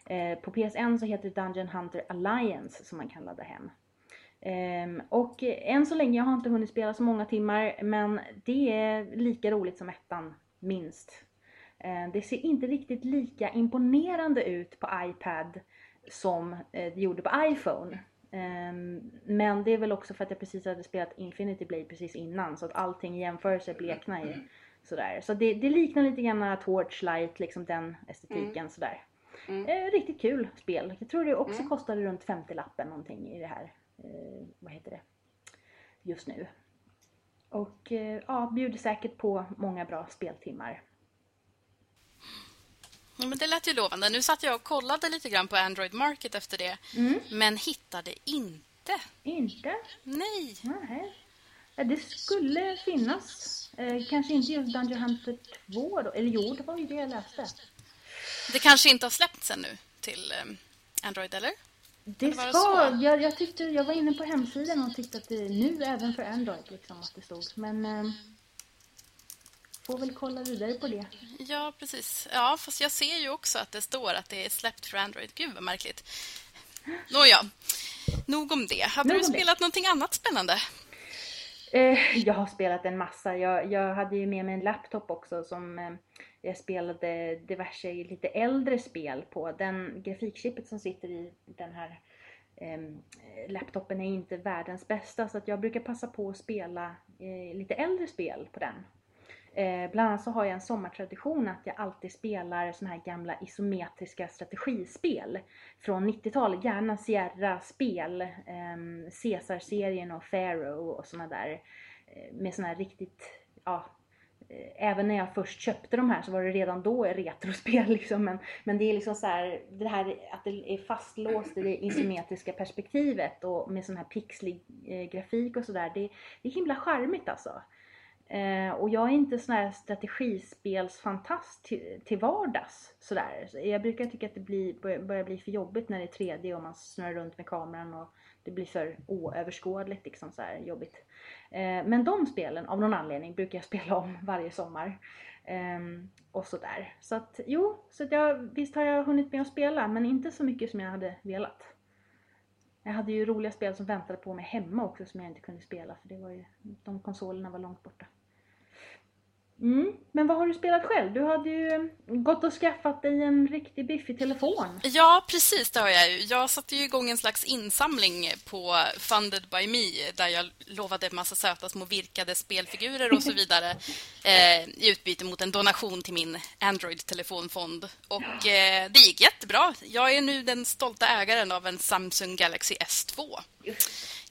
Eh, på PSN så heter det Dungeon Hunter Alliance som man kan ladda hem. Um, och än så länge, jag har inte hunnit spela så många timmar, men det är lika roligt som ettan minst. Eh, det ser inte riktigt lika imponerande ut på iPad som eh, det gjorde på iPhone. Ehm, men det är väl också för att jag precis hade spelat Infinity Blade precis innan så att allting i jämförelse bleknar ju sådär. Så det, det, liknar lite grann Torchlight, liksom den estetiken mm. sådär. Mm. Eh, riktigt kul spel. Jag tror det också mm. kostade runt 50-lappen någonting i det här, vad heter det, just nu. Och eh, ja, bjuder säkert på många bra speltimmar. Ja, men det lät ju lovande. Nu satt jag och kollade lite grann på Android Market efter det. Mm. Men hittade inte. Inte? Nej. Nej. Det skulle finnas. Eh, kanske inte just Dungeon Hunter 2 då. Eller jo, det var ju det jag läste. Det kanske inte har släppts ännu till eh, Android, eller? Det ska, jag, jag, tyckte, jag var inne på hemsidan och tyckte att det nu även för Android liksom att det stod. Men eh, får väl kolla vidare på det. Ja, precis. Ja, fast jag ser ju också att det står att det är släppt för Android. Gud vad märkligt. Nåja, nog om det. Hade nog du spelat det. någonting annat spännande? Eh, jag har spelat en massa. Jag, jag hade ju med mig en laptop också som eh, jag spelade diverse lite äldre spel på. Den grafikchippet som sitter i den här eh, laptopen är inte världens bästa så att jag brukar passa på att spela eh, lite äldre spel på den. Eh, bland annat så har jag en sommartradition att jag alltid spelar såna här gamla isometriska strategispel från 90-talet. Gärna Sierra-spel, eh, Caesar-serien och Pharaoh och såna där. Eh, med såna här riktigt, ja, Eh, även när jag först köpte de här så var det redan då retrospel [laughs] liksom. Men, men det är liksom så här, det här att det är fastlåst i det isometriska perspektivet och med sån här pixlig eh, grafik och sådär. Det, det är himla charmigt alltså. Eh, och jag är inte sån här strategispelsfantast till, till vardags. Sådär. Jag brukar tycka att det blir, börjar, bli för jobbigt när det är 3D och man snurrar runt med kameran och det blir för oöverskådligt liksom så här jobbigt. Eh, men de spelen, av någon anledning, brukar jag [laughs] spela om varje sommar. Ehm, och sådär. Så att jo, så att jag, visst har jag hunnit med att spela men inte så mycket som jag hade velat. Jag hade ju roliga spel som väntade på mig hemma också som jag inte kunde spela för det var ju, de konsolerna var långt borta. Mm. Men vad har du spelat själv? Du hade ju gått och skaffat dig en riktigt biffig telefon. Ja, precis det har jag ju. Jag satte ju igång en slags insamling på Funded by Me där jag lovade en massa söta små virkade spelfigurer och så [laughs] vidare eh, i utbyte mot en donation till min Android-telefonfond. Och eh, det gick jättebra. Jag är nu den stolta ägaren av en Samsung Galaxy S2.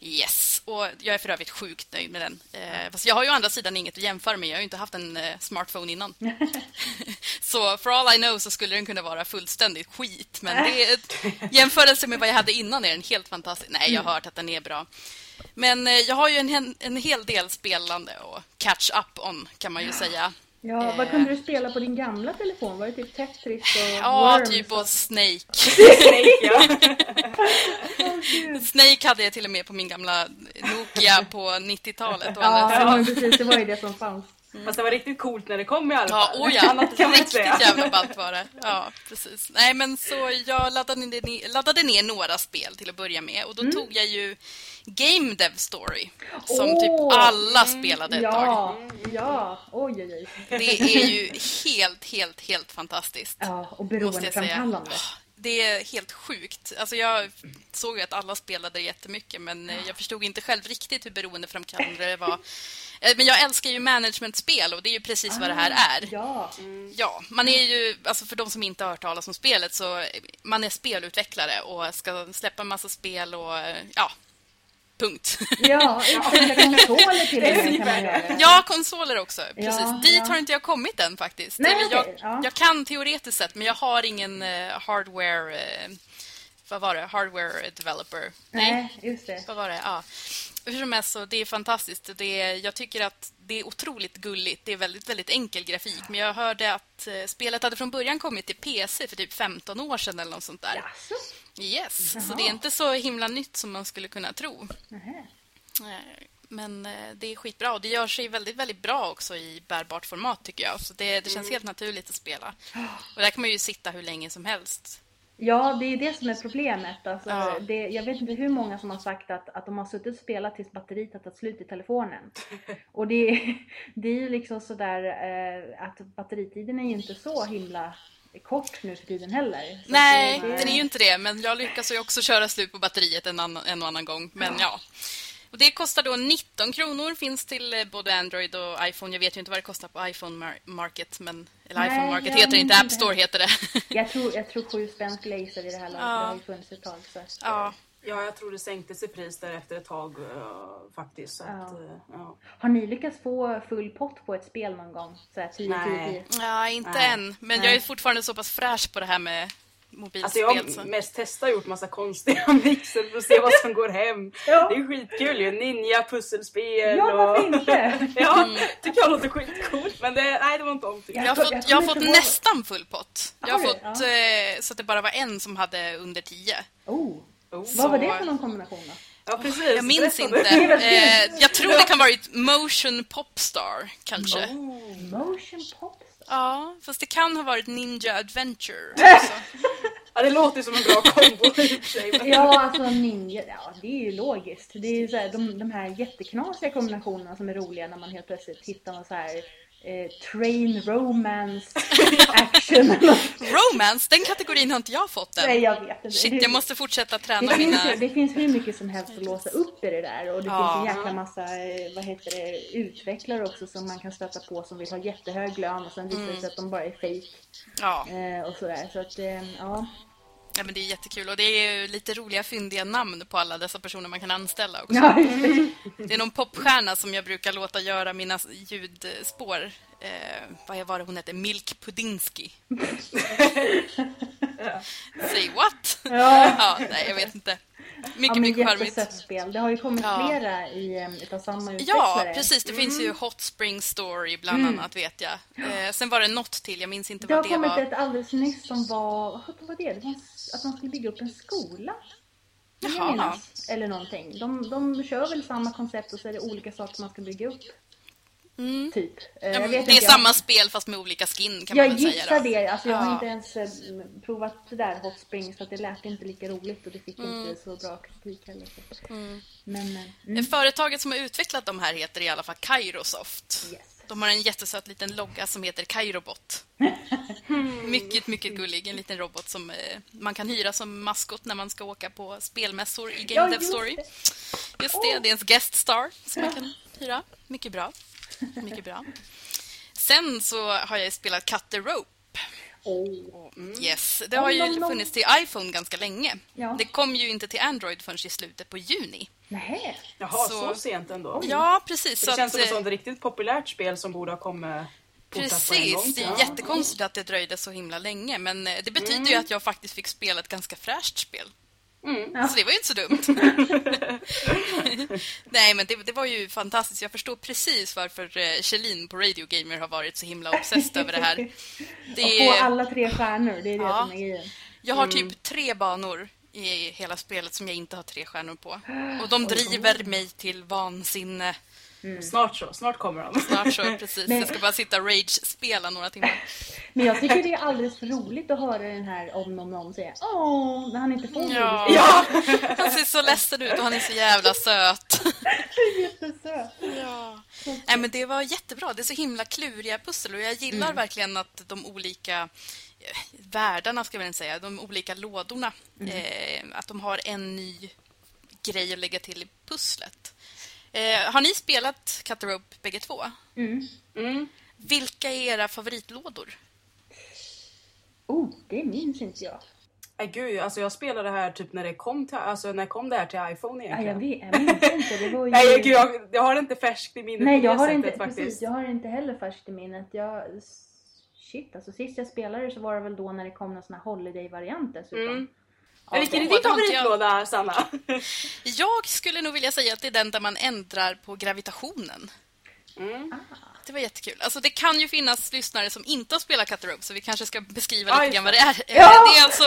Yes, och jag är för övrigt sjukt nöjd med den. Eh, fast jag har ju å andra sidan inget att jämföra med. Jag har ju inte haft en eh, smartphone innan. [laughs] så for all I know så skulle den kunna vara fullständigt skit. Men det är ett, [laughs] jämförelse med vad jag hade innan är den helt fantastisk. Nej, jag har hört att den är bra. Men eh, jag har ju en, en hel del spelande och catch up on kan man ju säga. Ja, vad kunde du spela på din gamla telefon? Var det typ Tetris och Ja, Worms typ och... Snake. [laughs] Snake, ja. Snake hade jag till och med på min gamla Nokia på 90-talet. och Ja, ja, precis. Det var ju det som fanns. Fast det var riktigt coolt när det kom i alla Ja, fall. oh ja. Annat [laughs] kan man inte Riktigt säga. jävla ballt var det. Ja, precis. Nej, men så jag laddade ner, laddade ner några spel till att börja med. Och då Mm. tog jag ju Game Dev Story. Som Åh, typ alla spelade ett tag. Ja, ja. Oj, oj, oj. Det är ju helt, helt, helt fantastiskt. Ja, och säga. beroendeframkallande. Det är helt sjukt. Alltså jag såg ju att alla spelade jättemycket men eh, jag förstod inte själv riktigt hur beroendeframkallande det var. Eh, Men jag älskar ju managementspel och det är ju precis vad det här är. Ja, Ja, man är ju, alltså för de som inte har hört talas om spelet så eh, man är spelutvecklare och ska släppa en massa spel och ja, punkt. ja, konsoler till med kan man göra. Ja, konsoler också. Precis. Ja, Dit ja. har inte jag kommit än faktiskt. Nej, Eller jag, ja. jag kan teoretiskt sett, men jag har ingen eh, hardware... eh, vad var det? Hardware developer. Nej, just det. Vad var det? Ja. Hur som helst så det är fantastiskt. Det är, jag tycker att det är otroligt gulligt. Det är väldigt, väldigt enkel grafik. Men jag hörde att eh, spelet hade från början kommit till PC för typ 15 år sedan eller något sånt där. Jaså? Yes, så Jaha. det är inte så himla nytt som man skulle kunna tro. Nähä. Eh, Men eh, det är skitbra och det gör sig väldigt, väldigt bra också i bärbart format tycker jag. Så det, det känns helt naturligt att spela. Och där kan man ju sitta hur länge som helst. Ja, det är det som är problemet. Alltså, Ja. det, jag vet inte hur många som har sagt att, att de har suttit och spelat tills batteriet har tagit slut i telefonen. [laughs] Och det, är- det är ju liksom sådär eh, att batteritiden är ju inte så himla kort nu för tiden heller. Nej, det, den är ju inte det. Men jag lyckas ju också köra slut på batteriet en, annan, en och annan gång. Men ja. Och det kostar då 19 kronor. Finns till eh, både Android och iPhone. Jag vet ju inte vad det kostar på iPhone Mar- Market. Men, eller Nej, iPhone Market heter det inte. App Store heter det. Jag tror, jag tror sju spänn laser i det här laget. Ja. Det har ju funnits ett tag. Så att, ja. Ja, jag tror det sänktes i pris där efter ett tag eh, faktiskt. Så Ja. att, eh, ja. Har ni lyckats få full pott på ett spel någon gång? Så här 10 Nej. 10 ja, inte Nej. än. Men Nej. jag är fortfarande så pass fräsch på det här med mobilspel. Alltså jag så. har mest testat gjort massa konstiga [laughs] mixer för att se vad som går hem. Ja. Det är skitkul ju. Ninja, pusselspel Ja, och... varför inte? [laughs] ja, tycker jag låter skitcoolt. Men det, nej, det var inte om tycker Jag jag. har Jag jag har fått nästan full pott. Jag har fått eh, så att det bara var en som hade under 10. Oh. Oh. Vad var det för någon kombination då? Ja, precis. Jag minns Berätta inte. Eh, jag tror det kan varit Motion Popstar, kanske. Motion Popstar? Ja, fast det kan ha varit Ninja Adventure [laughs] också. Ja, det låter som en bra kombo i och för sig. Men... Ja, alltså ninja, ja det är ju logiskt. Det är ju så här, de, de här jätteknasiga kombinationerna som är roliga när man helt plötsligt hittar någon så här eh, train romance [laughs] action. Romance, den kategorin har inte jag fått Nej, än. jag vet inte. Shit, Det- jag måste fortsätta det träna finns, mina... ju, det finns hur mycket som helst att låsa upp i det där och det Ja. finns en jäkla massa eh, vad heter det, utvecklare också som man kan stöta på som vill ha jättehög lön och sen visar det sig att de bara är fake Ja, eh, och sådär. Så att eh, ja. Ja, men det är jättekul. Och det är lite roliga, fyndiga namn på alla dessa personer man kan anställa också. det. Är någon popstjärna som jag brukar låta göra mina ljudspår. Eh, vad var det hon hette? Milk Pudinsky. [laughs] Say what? Ja. ja, nej, jag vet inte. Mycket, men mycket charmigt. spel. Det har ju kommit Ja. flera i, um, utav samma Ja, utvecklare. precis. Det finns ju Hot Spring Story bland annat, vet jag. Eh, sen var det något till, jag minns inte Det har vad det kommit var. ett alldeles nyss som var, vad var det? Det var att man skulle bygga upp en skola. Jaha. minnas. Eller någonting. De, de kör väl samma koncept och så är det olika saker man ska bygga upp. Typ. Eh, Ja, jag det är inte, samma spel fast med olika skin kan man Jag väl säga. gissar då. det. Alltså, jag har Ja. inte ens eh, provat det där Hot Springs att det lät inte lika roligt och det fick Mm. inte så bra kritik heller. Så. Men, eh, mm, Företaget som har utvecklat de här heter i alla fall Kairosoft. yes. De har en jättesöt liten logga som heter Kairobot. [laughs] mycket, mycket gullig. En liten robot som eh, man kan hyra som maskot när man ska åka på spelmässor i Game Ja, Dev just Story. det. Just det, det är ens guest star som man kan hyra. Mycket bra. [laughs] Mycket bra. Sen så har jag spelat Cut the Rope. Oh. Yes, det har ju funnits till iPhone ganska länge. Ja. Det kom ju inte till Android förrän i slutet på juni. Nähä. Jaha, Så- så, sent ändå. Ja, precis. Det så känns att, som ett eh, sånt riktigt populärt spel som borde ha kommit. Precis, det är jättekonstigt att det dröjde så himla länge. Men eh, det betyder ju att jag faktiskt fick spela ett ganska fräscht spel. Mm. Så det var ju inte så dumt. [laughs] Nej, men det, det var ju fantastiskt. Jag förstår precis varför eh, Kjellin på Radio Gamer har varit så himla obsessed över det här. [laughs] Det Och få är, alla tre stjärnor, det är det Ja. som är grejen. jag har Mm. typ tre banor i hela spelet som jag inte har tre stjärnor på. Och de driver mig till vansinne. Snart så, snart kommer de. Snart så, [laughs] precis. Men- Jag ska bara sitta och rage-spela några timmar. [laughs] Men jag tycker det är alldeles för roligt att höra den här om någon någon säga åh, när han inte får Ja. Ja! [laughs] Han ser så ledsen ut och han är så jävla söt. Jättesöt. Ja. Nej, men det var jättebra. Det är så himla kluriga pussel och jag gillar Mm. verkligen att de olika eh, världarna, ska väl säga, de olika lådorna, Mm. eh, att de har en ny grej att lägga till i pusslet. Eh, har ni spelat Cut the Rope bägge två? Mm. Mm. Vilka är era favoritlådor? Oh, det minns inte jag. Nej gud, alltså jag spelade det här typ när det kom till, alltså när kom det här till iPhone Ja, jag, egentligen? vet, jag minns inte. Det var [laughs] ju... Nej gud, jag, jag har inte färskt i minnet Nej, på jag det har, sättet inte, faktiskt. precis, jag har inte heller färskt i minnet. Jag, shit, alltså sist jag spelade så var det väl då när det kom någon sån här holiday-variant dessutom. Mm. Vilken är din favoritlåda, Sanna? [laughs] Jag skulle nog vilja säga att det är den där man ändrar på gravitationen. Mm. Det var jättekul. Alltså det kan ju finnas lyssnare som inte har spelat Cut Rope, så vi kanske ska beskriva Ja, lite grann vad det är. Ja! Det är alltså...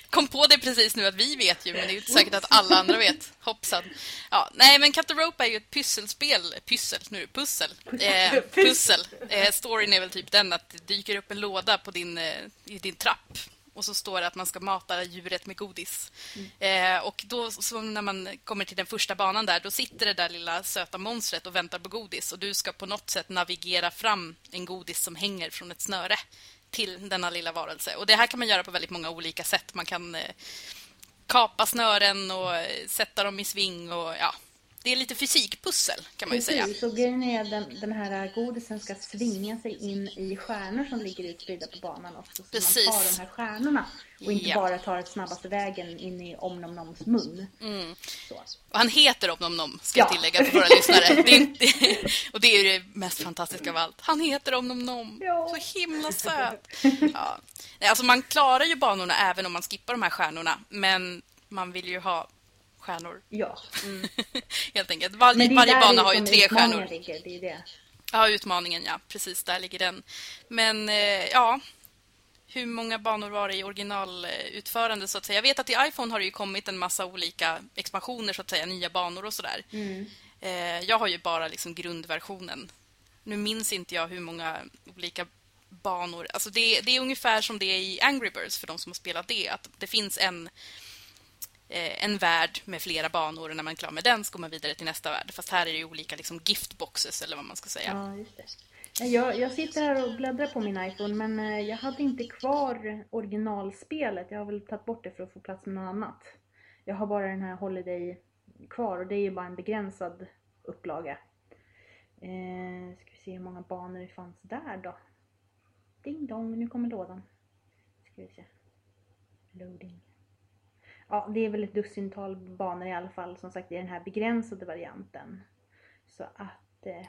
[laughs] Kom på det precis nu att vi vet ju, men det är ju inte säkert att alla andra vet. Hoppsan. Ja, nej, men Rope är ju ett pysselspel. Pyssel, nu pussel. Eh, pussel. Eh, storyn är väl typ den att det dyker upp en låda på din, eh, i din trapp. Och så står det att man ska mata djuret med godis. Eh, och då, så när man kommer till den första banan där, då sitter det där lilla söta monstret och väntar på godis. Och du ska på något sätt navigera fram en godis som hänger från ett snöre till denna lilla varelse. Och det här kan man göra på väldigt många olika sätt. Man kan eh, kapa snören och eh, sätta dem i sving och ja, det är lite fysikpussel kan man ju säga. Precis, och grejen är att den, den här godisen ska svinga sig in i stjärnor som ligger utspridda på banan också. Så Precis. man tar de här stjärnorna och inte Ja. bara tar snabbaste vägen in i Omnomnoms mun. Så. Och han heter Om Nom Nom, ska jag Ja. tillägga för våra [laughs] lyssnare. Det är inte, [laughs] och det är ju det mest fantastiska av allt. Han heter Om Nom Nom. Ja. Så himla söt. [laughs] Ja. Nej, Alltså man klarar ju banorna även om man skippar de här stjärnorna. Men man vill ju ha stjärnor. Ja. [laughs] Helt enkelt. Är varje bana har ju liksom tre stjärnor. Ligger, det är det. Ja, utmaningen, ja. Precis, där ligger den. Men eh, ja, hur många banor var det i originalutförande så att säga? Jag vet att i iPhone har det ju kommit en massa olika expansioner så att säga, nya banor och sådär. Mm. Eh, jag har ju bara liksom grundversionen. Nu minns inte jag hur många olika banor. Alltså det, det är ungefär som det är i Angry Birds för de som har spelat det. Att det finns en, Eh, en värld med flera banor och när man är klar med den så går man vidare till nästa värld. Fast här är det ju olika liksom giftboxes eller vad man ska säga. Ja, just det. Jag, jag sitter här och bläddrar på min iPhone men eh, jag hade inte kvar originalspelet. Jag har väl tagit bort det för att få plats med något annat. Jag har bara den här Holiday kvar och det är ju bara en begränsad upplaga. Eh, ska vi se hur många banor det fanns där då. Ding dong, nu kommer lådan. Ska vi se. Loading. Ja, det är väl ett dussintal banor i alla fall. Som sagt, i den här begränsade varianten. Så att... Eh,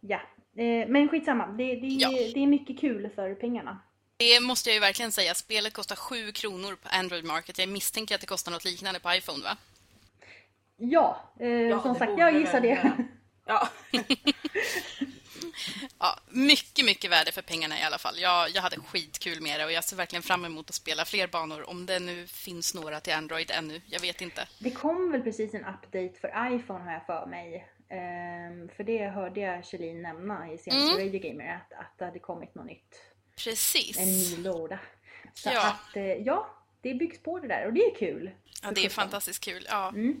ja, eh, men skitsamma. Det, det, Ja. det är mycket kul för pengarna. Det måste jag ju verkligen säga. Spelet kostar 7 kronor på Android Market. Jag misstänker att det kostar något liknande på iPhone, va? Ja, eh, Ja, som sagt, jag gissar det. [laughs] Ja. [laughs] Ja, mycket, mycket värde för pengarna i alla fall. Jag, jag hade skitkul med det och jag ser verkligen fram emot att spela fler banor. Om det nu finns några till Android ännu. Jag vet inte. Det kom väl precis en update för iPhone har jag för mig. Ehm, för det hörde jag Kjellin nämna i senaste Mm. Radio Gamer, att, att det hade kommit något nytt. Precis. En ny låda. Så Ja. att, eh, ja, det byggs på det där och det är kul. Ja, det är fantastiskt kul. Ja, Mm.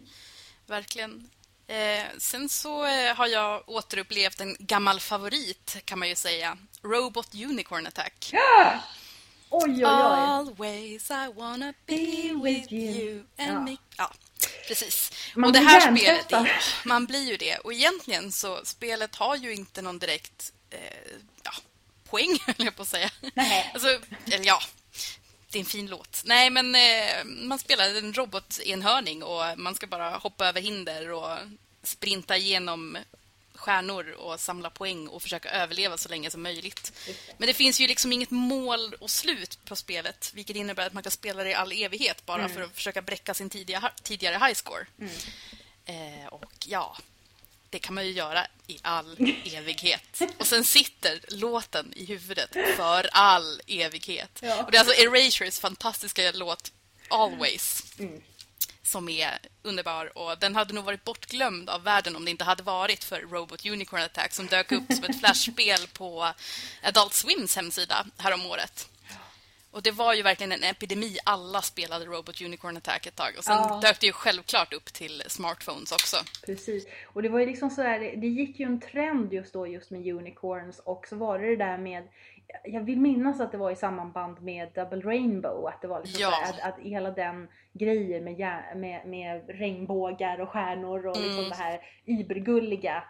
verkligen. Eh, sen så eh, har jag återupplevt en gammal favorit, kan man ju säga. Robot Unicorn Attack. Oj, oj, oj. Always I wanna be with you. and Ja. make... Ja, precis. Man och det här spelet, är- man blir ju det. Och egentligen så, spelet har ju inte någon direkt eh, ja, poäng, [laughs] höll jag på att säga. Nej. Alltså, eller ja, det är en fin låt. Nej, men eh, man spelar en robotenhörning och man ska bara hoppa över hinder och sprinta igenom stjärnor och samla poäng och försöka överleva så länge som möjligt. Men det finns ju liksom inget mål och slut på spelet, vilket innebär att man kan spela det i all evighet bara för att försöka bräcka sin tidiga, tidigare high score. Eh, och ja, det kan man ju göra i all evighet. Och sen sitter låten i huvudet för all evighet. Ja. Och det är alltså Erasures fantastiska låt Always Mm. som är underbar. Och den hade nog varit bortglömd av världen om det inte hade varit för Robot Unicorn Attack som dök upp som ett flashspel på Adult Swims hemsida häromåret. Och det var ju verkligen en epidemi. Alla spelade Robot Unicorn Attack ett tag. Och sen Ja. dök det ju självklart upp till smartphones också. Precis. Och det var ju liksom sådär, det, det gick ju en trend just då just med unicorns och så var det det där med jag vill minnas att det var i samband med Double Rainbow, att det var liksom Ja. sådär, att, att hela den grejen med, med, med regnbågar och stjärnor och liksom Mm. det här übergulliga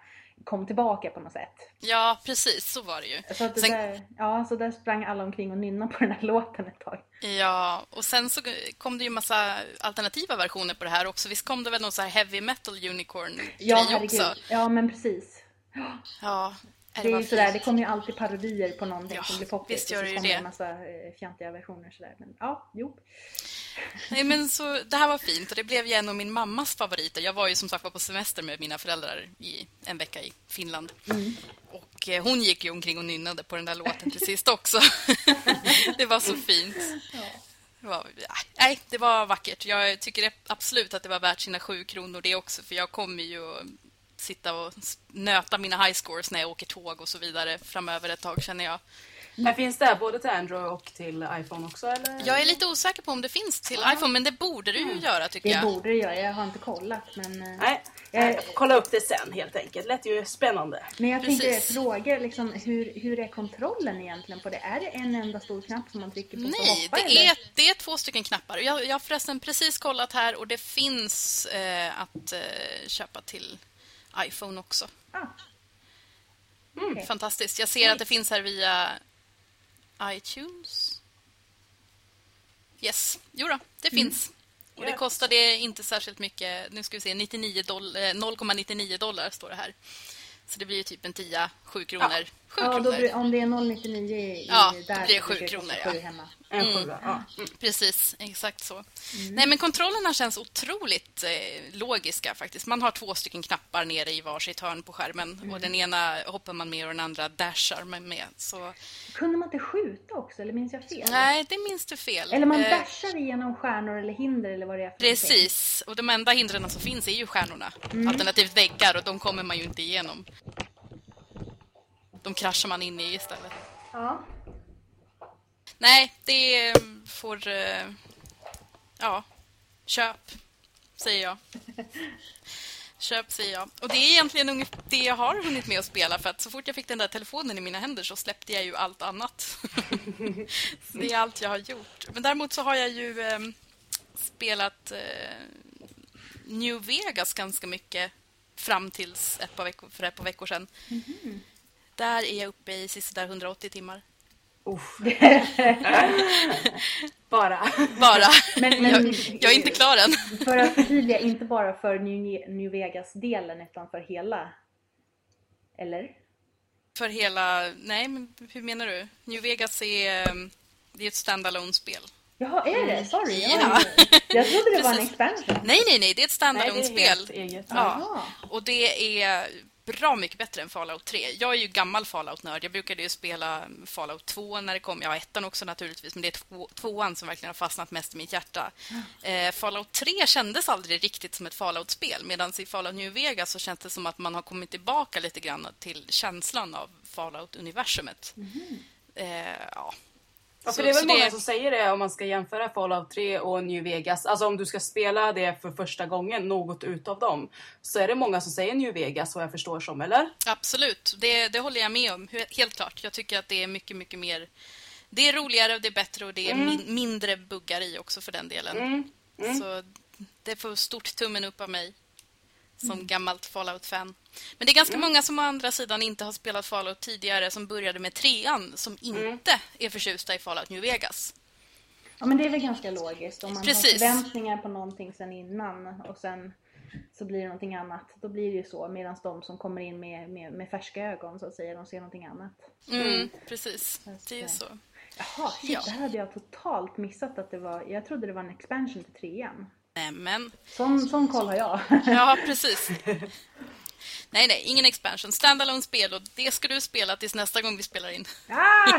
kom tillbaka på något sätt. Ja, precis. Så var det ju. Så, det Sen- där, ja, så där sprang alla omkring och nynnade på den här [laughs] låten ett tag. Ja, och sen så kom det ju massa alternativa versioner på det här också. Visst kom det väl någon så här heavy metal unicorn Ja, herregud. också? Ja, men precis. Ja, Det är var ju sådär, det kommer ju alltid parodier på någonting Ja, som blir poppigt. visst gör och det så ju kommer det. det en massa eh, fjantiga versioner sådär. Men ja, jo. Nej, men så, det här var fint och det blev ju en av min mammas favoriter. Jag var ju som sagt var på semester med mina föräldrar i en vecka i Finland. Mm. Och eh, hon gick ju omkring och nynnade på den där låten till sist också. [laughs] det var så fint. Det var, nej, det var vackert. Jag tycker absolut att det var värt sina sju kronor det också. För jag kommer ju att sitta och nöta mina high scores när jag åker tåg och så vidare framöver ett tag känner jag. Men finns det både till Android och till iPhone också eller? Jag är lite osäker på om det finns till iPhone, men det borde det ju göra tycker Det jag. borde det göra, jag har inte kollat. Men, eh, Nej, Jag- får kolla upp det sen helt enkelt. Lät ju spännande. men jag tänkte Precis. fråga, liksom, hur, hur är kontrollen egentligen på det? Är det en enda stor knapp som man trycker på för att Nej, hoppa? det eller? är, det är två stycken knappar. Jag, jag har förresten precis kollat här och det finns eh, att eh, köpa till iPhone också. Ah. Mm. Fantastiskt. Jag ser att det finns här via iTunes. Yes, jo då, det Mm. finns. Och det kostade inte särskilt mycket. Nu ska vi se, 99 doll- eh, 0,99 dollar står det här. Så det blir ju typ en 10, 7 kronor. 7 Ja, då kronor. blir, om det är 0,99 i, Ja, där då blir det sju brukar kronor, kosta ja. hemma. En sjua. Ja. Precis, exakt så. Mm. Nej, men kontrollerna känns otroligt eh, logiska faktiskt. Man har två stycken knappar nere i varsitt hörn på skärmen Mm. och den ena hoppar man med och den andra dashar man med. Så, Kunde man inte skjuta också, eller minns jag fel? nej, det minns du fel. Eller man Eh, dashar igenom stjärnor eller hinder eller vad det är för någonting. Precis, och de enda hindren som finns är ju stjärnorna. Mm. Alternativt väggar och de kommer man ju inte igenom. De kraschar man in i istället. Ja. Nej, det får... eh, Ja, köp, säger jag. [laughs] Köp, säger jag. Och det är egentligen det jag har hunnit med att spela för att så fort jag fick den där telefonen i mina händer så släppte jag ju allt annat. [laughs] det är allt jag har gjort. Men däremot så har jag ju eh, spelat eh, New Vegas ganska mycket fram tills ett par veckor, för ett par veckor sedan. Där är jag uppe i sisådär 180 timmar. [laughs] Bara. Bara. Men- men- jag, jag är inte klar än. För att förtydliga, inte bara för New, New Vegas-delen utan för hela. Eller? För hela... Nej, men hur menar du? New Vegas är... ehm, Det är ett standalone spel Jaha, är det? Sorry. Jag, Ja. jag trodde det var en expansion. Nej, nej, nej, det är ett standalone-spel. Ja, Jaha. och det är bra mycket bättre än Fallout 3. Jag är ju gammal Fallout-nörd. Jag brukade ju spela Fallout 2 när det kom. Ja, ettan också naturligtvis, men det är två, tvåan som verkligen har fastnat mest i mitt hjärta. Eh, Fallout 3 kändes aldrig riktigt som ett Fallout-spel, medan i Fallout New Vegas så känns det som att man har kommit tillbaka lite grann till känslan av Fallout-universumet. Eh, ja. Ja, för det är väl många som säger det om man ska jämföra Fallout 3 och New Vegas. Alltså om du ska spela det för första gången, något utav dem, så är det många som säger New Vegas vad jag förstår som, eller? Absolut, det, det håller jag med om. He- Helt klart. Jag tycker att det är mycket, mycket mer... Det är roligare och det är bättre och det är min, mindre buggar i också för den delen. Så det får stort tummen upp av mig som gammalt Fallout-fan. Men det är ganska många som å andra sidan inte har spelat Fallout tidigare som började med trean som inte är förtjusta i Fallout New Vegas. Ja, men det är väl ganska logiskt. Om man Precis. har förväntningar på någonting sen innan och sen så blir det någonting annat. Då blir det ju så. Medan de som kommer in med, med, med färska ögon så att säga, de ser någonting annat. Mm, Precis, det är så. Jaha, shit, Ja. det här hade jag totalt missat att det var. Jag trodde det var en expansion till trean. Men Sån, sån koll har jag. [laughs] Ja, [laughs] precis. Nej, nej, ingen expansion. Standalone spel och det ska du spela tills nästa gång vi spelar in. Ah! [laughs]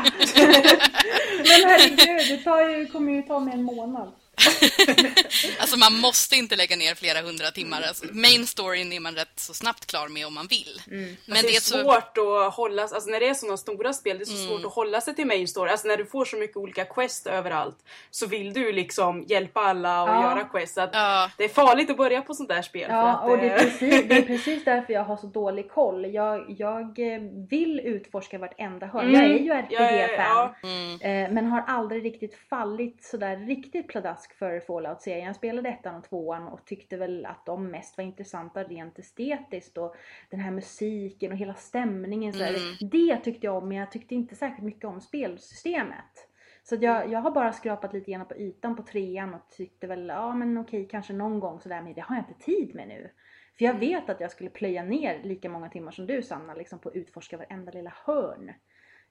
Men herregud, det tar ju, kommer ju ta mig en månad. [laughs] Alltså man måste inte lägga ner flera hundra timmar. Alltså, main storyn är man rätt så snabbt klar med om man vill. Men Alltså, det är så... svårt att hålla alltså när det är sådana stora spel, det är så Mm. svårt att hålla sig till main story. Alltså när du får så mycket olika quest överallt så vill du liksom hjälpa alla och Ja. göra quest. Så att Ja. Det är farligt att börja på sånt där spel. Ja, att, och det är, precis, det är [laughs] precis därför jag har så dålig koll. Jag, jag eh, vill utforska vartenda hörn. Mm. Jag är ju Ja, ja, RPG-fan. ja. eh, Men har aldrig riktigt fallit sådär riktigt pladask för Fallout-serien. Jag spelade ettan och tvåan och tyckte väl att de mest var intressanta rent estetiskt. Och den här musiken och hela stämningen. Sådär. Det tyckte jag om, men jag tyckte inte särskilt mycket om spelsystemet. Så jag, jag har bara skrapat lite grann på ytan på trean och tyckte väl, ja men okej, kanske någon gång sådär, men det har jag inte tid med nu. För jag vet att jag skulle plöja ner lika många timmar som du Sanna, liksom på att utforska varenda lilla hörn.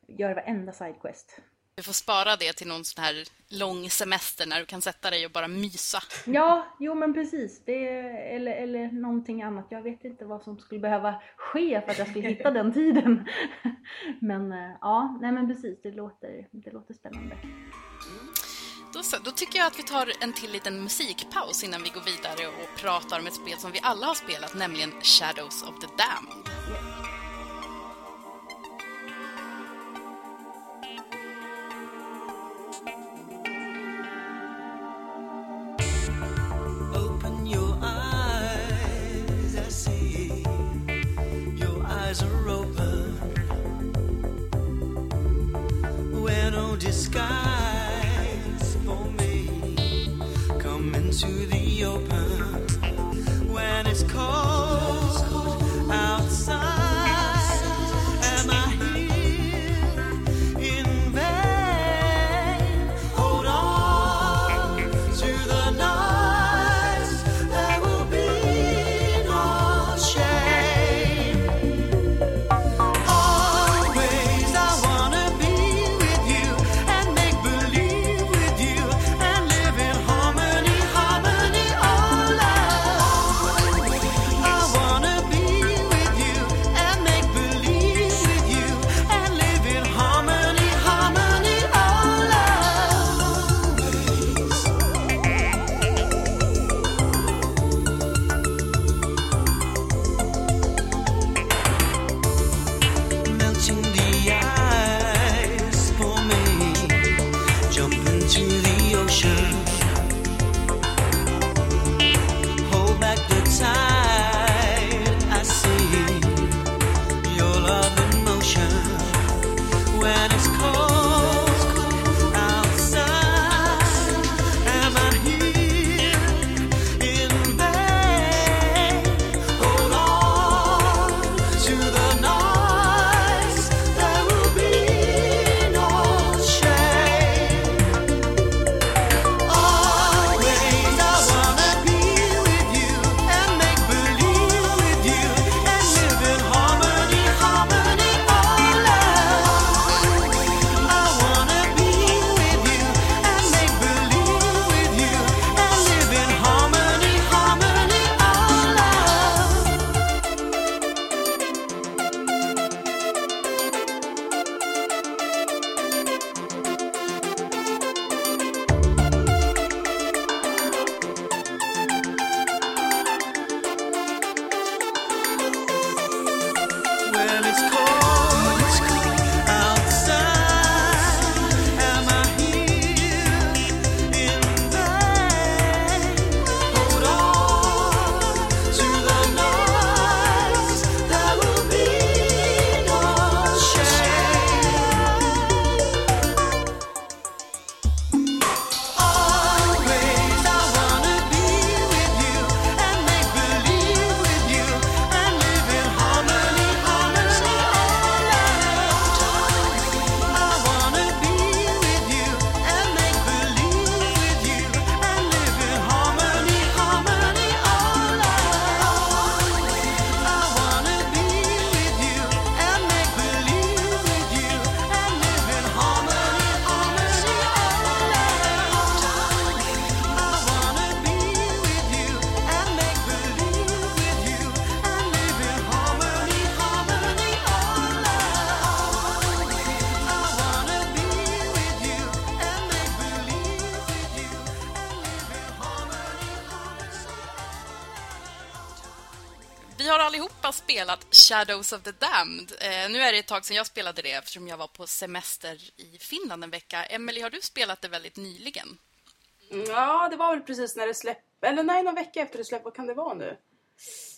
Göra varenda sidequest. Du får spara det till någon sån här lång semester när du kan sätta dig och bara mysa. Ja, jo men precis. Det, eller, eller någonting annat. Jag vet inte vad som skulle behöva ske för att jag skulle hitta den tiden. [laughs] Men eh, ja, nej men precis. Det låter, det låter spännande. Då, så, då tycker jag att vi tar en till liten musikpaus innan vi går vidare och pratar om ett spel som vi alla har spelat, nämligen Shadows of the Damned. Shadows of the Damned. Eh, nu är det ett tag sedan jag spelade det eftersom jag var på semester i Finland en vecka. Emily, har du spelat det väldigt nyligen? Ja, det var väl precis när det släppte. Eller nej, någon vecka efter det släppte. Vad kan det vara nu?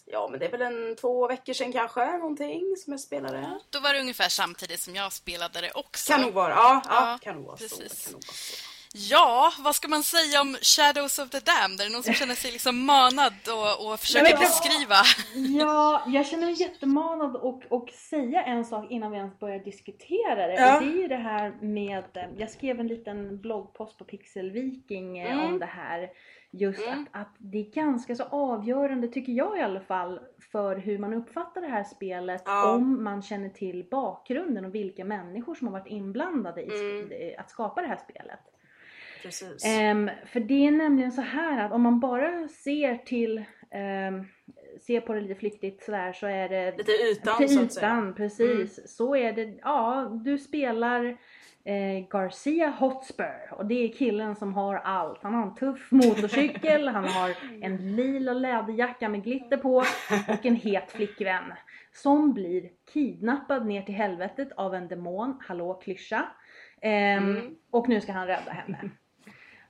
Ja, men det är väl en två veckor sedan kanske, någonting som jag spelade. Då var det ungefär samtidigt som jag spelade det också. Kan nog vara, ja, ja, Ja, kan nog vara så. precis. Kan nog vara så. Ja, vad ska man säga om Shadows of the Damned? Är det någon som [laughs] känner sig liksom manad och, och försöker men- beskriva? Ja, jag känner mig jättemanad och, och säga en sak innan vi ens börjar diskutera det. Ja. Och det är ju det här med, eh, jag skrev en liten bloggpost på Pixel Viking eh, Mm. om det här. Just Mm. att, att det är ganska så avgörande, tycker jag i alla fall, för hur man uppfattar det här spelet Ja. om man känner till bakgrunden och vilka människor som har varit inblandade i Mm. att skapa det här spelet. Precis. Ehm, för det är nämligen så här att om man bara ser till ehm, ser på det lite flyktigt sådär så är det Lite ytan, till så att säga. ytan, precis. Så är det, ja du spelar eh, Garcia Hotspur och det är killen som har allt. Han har en tuff motorcykel, [laughs] han har en lila läderjacka med glitter på [laughs] och en het flickvän. Som blir kidnappad ner till helvetet av en demon, hallå klyscha. Ehm, Mm. Och nu ska han rädda henne.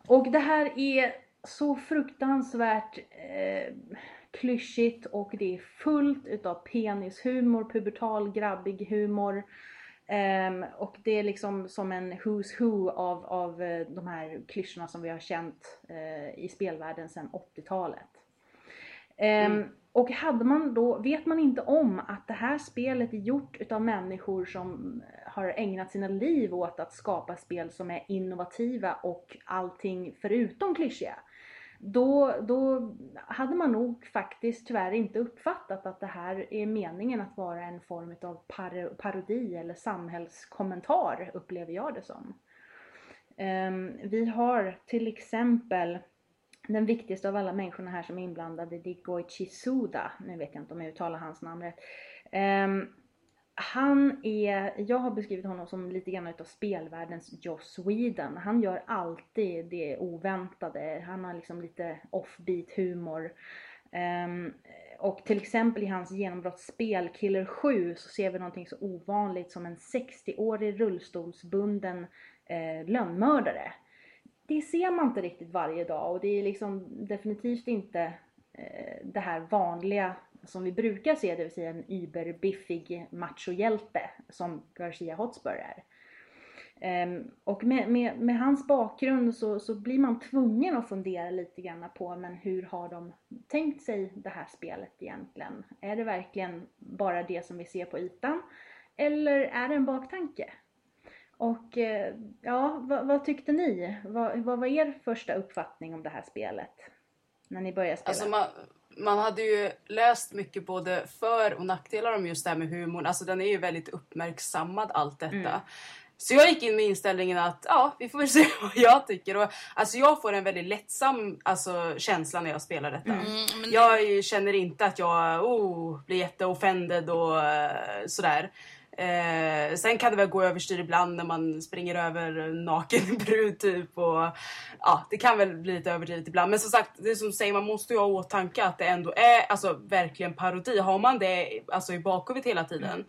Och det här är så fruktansvärt eh, klyschigt och det är fullt utav penishumor, pubertal grabbig humor. Um, och det är liksom som en who's who av, av eh, de här klyschorna som vi har känt uh, i spelvärlden sedan 80-talet. Ehm, Och hade man då, vet man inte om att det här spelet är gjort utav människor som har ägnat sina liv åt att skapa spel som är innovativa och allting förutom klyschiga. Då, då hade man nog faktiskt tyvärr inte uppfattat att det här är meningen att vara en form av par parodi eller samhällskommentar upplever jag det som. Ehm, vi har till exempel den viktigaste av alla människorna här som är inblandade, det är Goichi Suda. Nu vet jag inte om jag uttalar hans namn rätt. Um, han är, jag har beskrivit honom som lite grann utav spelvärldens Joss Sweden. Han gör alltid det oväntade. Han har liksom lite offbeat humor. Um, och till exempel i hans genombrottsspel Killer 7 så ser vi någonting så ovanligt som en 60-årig rullstolsbunden eh, lönnmördare det ser man inte riktigt varje dag och det är liksom definitivt inte eh, det här vanliga som vi brukar se, det vill säga en überbiffig machohjälte som Garcia Hotspur är. Ehm, och med, med, med hans bakgrund så, så blir man tvungen att fundera lite grann på men hur har de tänkt sig det här spelet egentligen? Är det verkligen bara det som vi ser på ytan? Eller är det en baktanke? Och eh, ja, vad, vad tyckte ni? Vad, vad var er första uppfattning om det här spelet? När ni började spela? Alltså man, man hade ju läst mycket både för och nackdelar om just det här med humorn. Alltså den är ju väldigt uppmärksammad allt detta. Mm. Så jag gick in med inställningen att ja, vi får väl [laughs] se vad jag tycker. Och, alltså jag får en väldigt lättsam alltså, känsla när jag spelar detta. Mm, men Jag känner inte att jag oh, blir jätteoffended och eh, sådär. Eh, sen kan det väl gå överstyr ibland när man springer över en naken [laughs] brud typ. Och, ja, det kan väl bli lite överdrivet ibland. Men som sagt, det är som du säger, man måste ju ha i åtanke att det ändå är alltså, verkligen parodi. Har man det alltså, i bakhuvudet hela tiden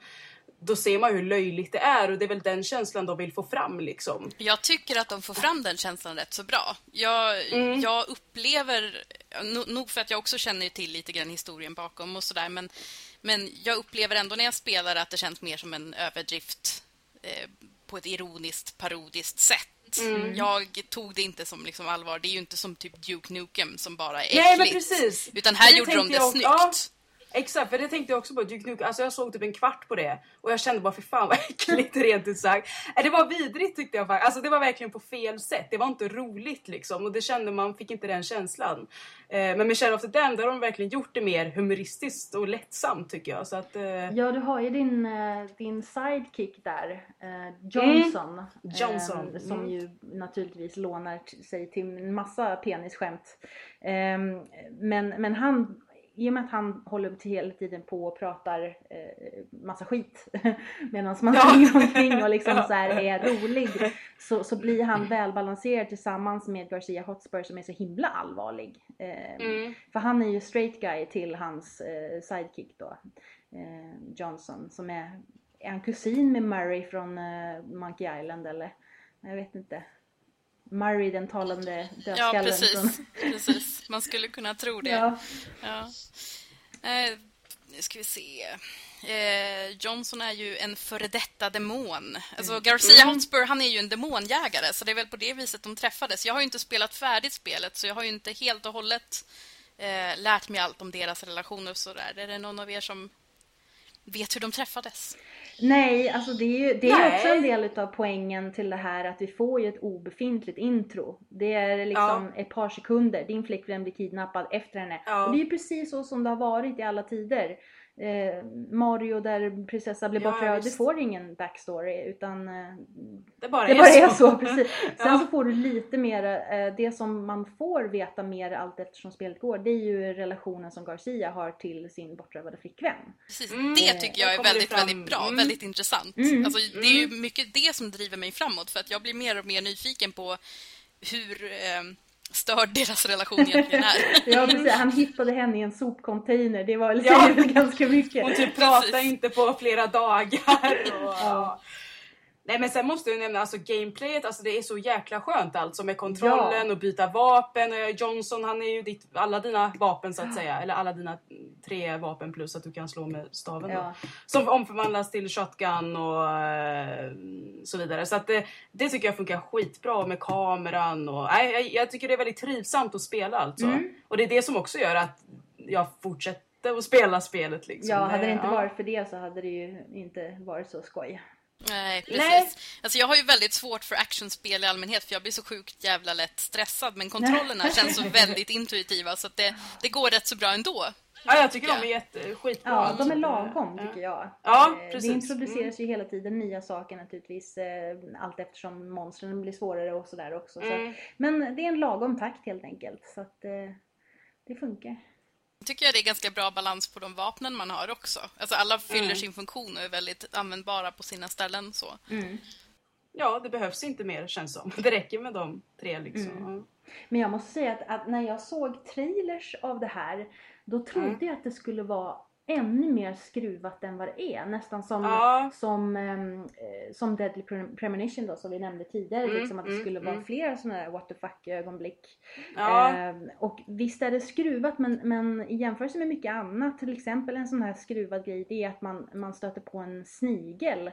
då ser man hur löjligt det är och det är väl den känslan de vill få fram liksom. Jag tycker att de får fram den känslan rätt så bra. Jag, Mm. jag upplever, no- nog för att jag också känner till lite grann historien bakom och sådär, men, men jag upplever ändå när jag spelar att det känns mer som en överdrift eh, på ett ironiskt, parodiskt sätt. Mm. Jag tog det inte som liksom allvar. Det är ju inte som typ Duke Nukem som bara är Nej, men äckligt. precis. Utan här Det gjorde de det snyggt. Ja. Exakt, för det tänkte jag också på. Duke Nukem. Alltså jag såg typ en kvart på det och jag kände bara för fan vad äckligt [laughs] rent ut sagt. Äh, Det var vidrigt tyckte jag faktiskt. Alltså det var verkligen på fel sätt. Det var inte roligt liksom och det kände man fick inte den känslan. Eh, men med Shadow of the Damned har de verkligen gjort det mer humoristiskt och lättsamt tycker jag. Så att, eh, Ja, du har ju din, eh, din sidekick där, Johnson. Johnson, eh, som mm. ju naturligtvis lånar sig till en massa penisskämt. Ehm, men, men han i och med att han håller till hela tiden på och pratar eh, massa skit [laughs] medan man Ja. springer omkring och liksom [laughs] Ja. så här är rolig så, så blir han välbalanserad tillsammans med Garcia Hotspur som är så himla allvarlig. Eh, Mm. För han är ju straight guy till hans eh, sidekick då, eh, Johnson som är, är han kusin med Murray från eh, Monkey Island eller? Jag vet inte. Murray den talande Ja, dödskallen. precis. från- precis. Man skulle kunna tro det. Ja. Ja. Eh, nu ska vi se. Eh, Johnson är ju en före detta demon. Alltså Garcia Hotspur, han är ju en demonjägare, så det är väl på det viset de träffades. Jag har ju inte spelat färdigt spelet, så jag har ju inte helt och hållet eh, lärt mig allt om deras relationer och sådär. Är det någon av er som vet hur de träffades? Nej, alltså det är ju det är Nej. också en del utav poängen till det här att vi får ju ett obefintligt intro. Det är liksom ett par sekunder, din flickvän blir kidnappad efter henne. Ja. Och det är ju precis så som det har varit i alla tider. Eh, Mario där prinsessa blir Ja, bortrövad, det visst. får ingen backstory utan eh, Det bara, det är, bara så. är så. Precis. [laughs] Sen Ja. så får du lite mer, eh, det som man får veta mer allt eftersom spelet går, det är ju relationen som Garcia har till sin bortrövade flickvän. Precis. Mm. Det tycker jag är väldigt, väldigt bra. Mm. Väldigt intressant. Mm. Alltså, det är ju mycket det som driver mig framåt. För att jag blir mer och mer nyfiken på hur eh, störd deras relation egentligen är. [laughs] Ja precis, han hittade henne i en sopcontainer, det var [laughs] väl Ja. [laughs] ganska mycket. Hon typ pratar Precis. inte på flera dagar. Och, Ja. Nej men sen måste jag nämna alltså gameplayet, alltså det är så jäkla skönt alltså med kontrollen och byta vapen. Och Johnson han är ju ditt, alla dina vapen så att säga, [gasps] eller alla dina tre vapen plus att du kan slå med staven Ja. då. Som omförvandlas till shotgun och eh, så vidare. Så att det, det tycker jag funkar skitbra med kameran och nej, jag, jag tycker det är väldigt trivsamt att spela alltså. Mm. Och det är det som också gör att jag fortsätter att spela spelet liksom. Ja, hade det inte Ja. varit för det så hade det ju inte varit så skoj. Nej, precis. Nej. Alltså, jag har ju väldigt svårt för actionspel i allmänhet för jag blir så sjukt jävla lätt stressad. Men kontrollerna känns så väldigt intuitiva så att det, det går rätt så bra ändå. Ja, jag tycker de är jätte, skitbra. Ja, de är lagom Ja. tycker jag. Ja, Eh, precis. Mm. Det introduceras ju hela tiden nya saker naturligtvis. eh, Allt eftersom monstren blir svårare och sådär också. Så Mm. att, men det är en lagom takt helt enkelt. Så att eh, det funkar. Tycker jag det är ganska bra balans på de vapnen man har också. Alltså alla fyller Mm. sin funktion och är väldigt användbara på sina ställen. så. Ja, det behövs inte mer känns som. Det räcker med de tre liksom. Mm. Men jag måste säga att, att när jag såg trailers av det här då trodde Mm. jag att det skulle vara ännu mer skruvat än vad det är. Nästan som, Ja. som, eh, som Deadly Pre- Premonition då som vi nämnde tidigare. Mm, liksom att det mm, skulle vara mm. flera sådana där what the fuck ögonblick. Ja. Ehm, och visst är det skruvat men, men i jämförelse med mycket annat, till exempel en sån här skruvad grej, det är att man, man stöter på en snigel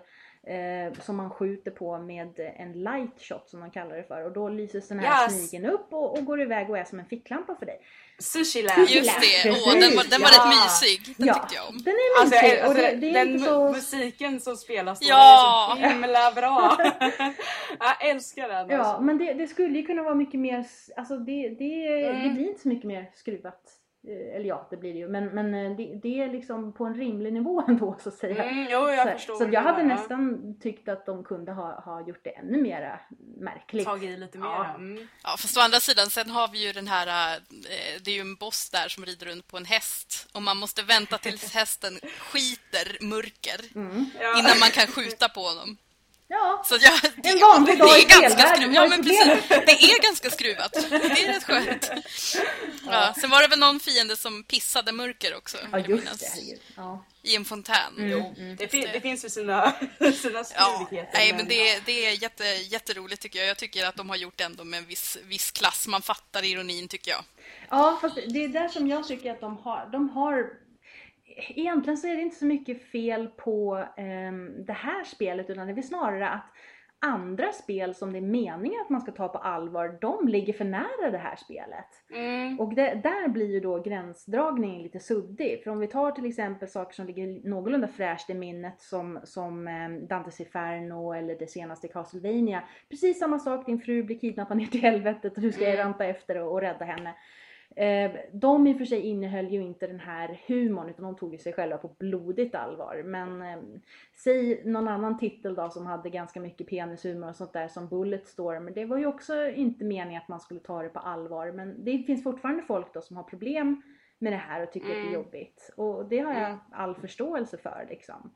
eh, som man skjuter på med en light shot som de kallar det för och då lyses den här Yes. snigeln upp och, och går iväg och är som en ficklampa för dig. Sushi Land. Just det, Precis. Åh, den var, den var Ja. rätt mysig. Den tyckte jag om. den är Alltså, mysig alltså, och det, det är den så... musiken som spelas då, Ja. är så himla bra. [laughs] jag älskar den. Ja, Alltså. men det, det skulle ju kunna vara mycket mer, alltså det, det, Mm. det blir inte så mycket mer skruvat. Eh, Eller ja, det blir det ju. Men, men eh, det, det är liksom på en rimlig nivå [laughs] ändå så att säga. Mm, jo, jag så förstår. så jag hade menar. nästan tyckt att de kunde ha, ha gjort det ännu mera märkligt. Tagit i lite mer. Ja. Mm. Ja, fast å andra sidan, sen har vi ju den här... eh, Det är ju en boss där som rider runt på en häst. Och man måste vänta tills [laughs] hästen skiter murker Ja. innan man kan skjuta på honom. Ja, Så jag, det, En vanlig dag i det är ganska spelvärlden, skruvat. vad Ja, men precis. Det är ganska skruvat. Det är rätt skönt. Ja, sen var det väl någon fiende som pissade murker också. ja just minnas. det. Ja. I en fontän. Jo, det, fin- det finns ju sina, [laughs] sina Ja, nej, men det, det är jätte, jätteroligt tycker jag. Jag tycker att de har gjort det ändå med en viss, viss klass. Man fattar ironin tycker jag. ja, fast det är där som jag tycker att de har, de har Egentligen så är det inte så mycket fel på ehm, det här spelet utan det är väl snarare att andra spel som det är meningen att man ska ta på allvar, de ligger för nära det här spelet. Mm. Och det, där blir ju då gränsdragningen lite suddig. För om vi tar till exempel saker som ligger någorlunda fräscht i minnet som, som eh, Dantes Inferno eller det senaste Castlevania. Precis samma sak, din fru blir kidnappad ner till helvetet och du ska Mm. rampa efter och, och rädda henne. Eh, de i och för sig innehöll ju inte den här humorn utan de tog ju sig själva på blodigt allvar. Men eh, säg någon annan titel då som hade ganska mycket penishumor och sånt där som Bulletstorm. Det var ju också inte meningen att man skulle ta det på allvar men det finns fortfarande folk då som har problem med det här och tycker att det är jobbigt. Och det har jag all förståelse för liksom.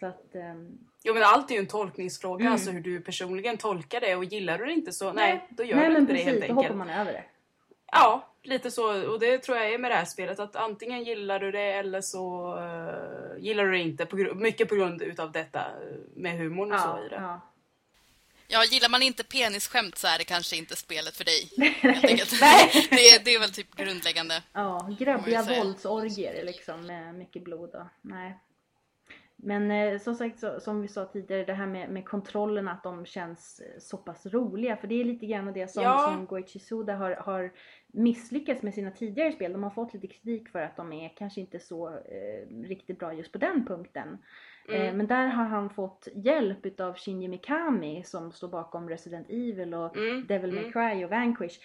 Så att, ehm, Jo men allt är ju en tolkningsfråga, Mm. alltså hur du personligen tolkar det och gillar du det inte så nej, då gör nej, du men inte precis, det helt då enkelt. hoppar man över det. Ja, lite så. Och det tror jag är med det här spelet. Att antingen gillar du det eller så eh, gillar du det inte. På, mycket på grund utav detta eh, med humorn och Ja, så i det. ja. Ja, gillar man inte penisskämt så är det kanske inte spelet för dig. [laughs] enkelt. [laughs] Nej. det, är- det är väl typ grundläggande. Ja, grabbiga våldsorgier liksom med mycket blod och nej. Men eh, som sagt, så, som vi sa tidigare, det här med, med kontrollerna, att de känns eh, så pass roliga. För det är lite grann det som, Ja. som Goichi Suda har, har misslyckats med sina tidigare spel. De har fått lite kritik för att de är kanske inte så eh, riktigt bra just på den punkten. Eh, men där har han fått hjälp utav Shinji Mikami som står bakom Resident Evil och Mm, Devil May mm. Cry och Vanquish.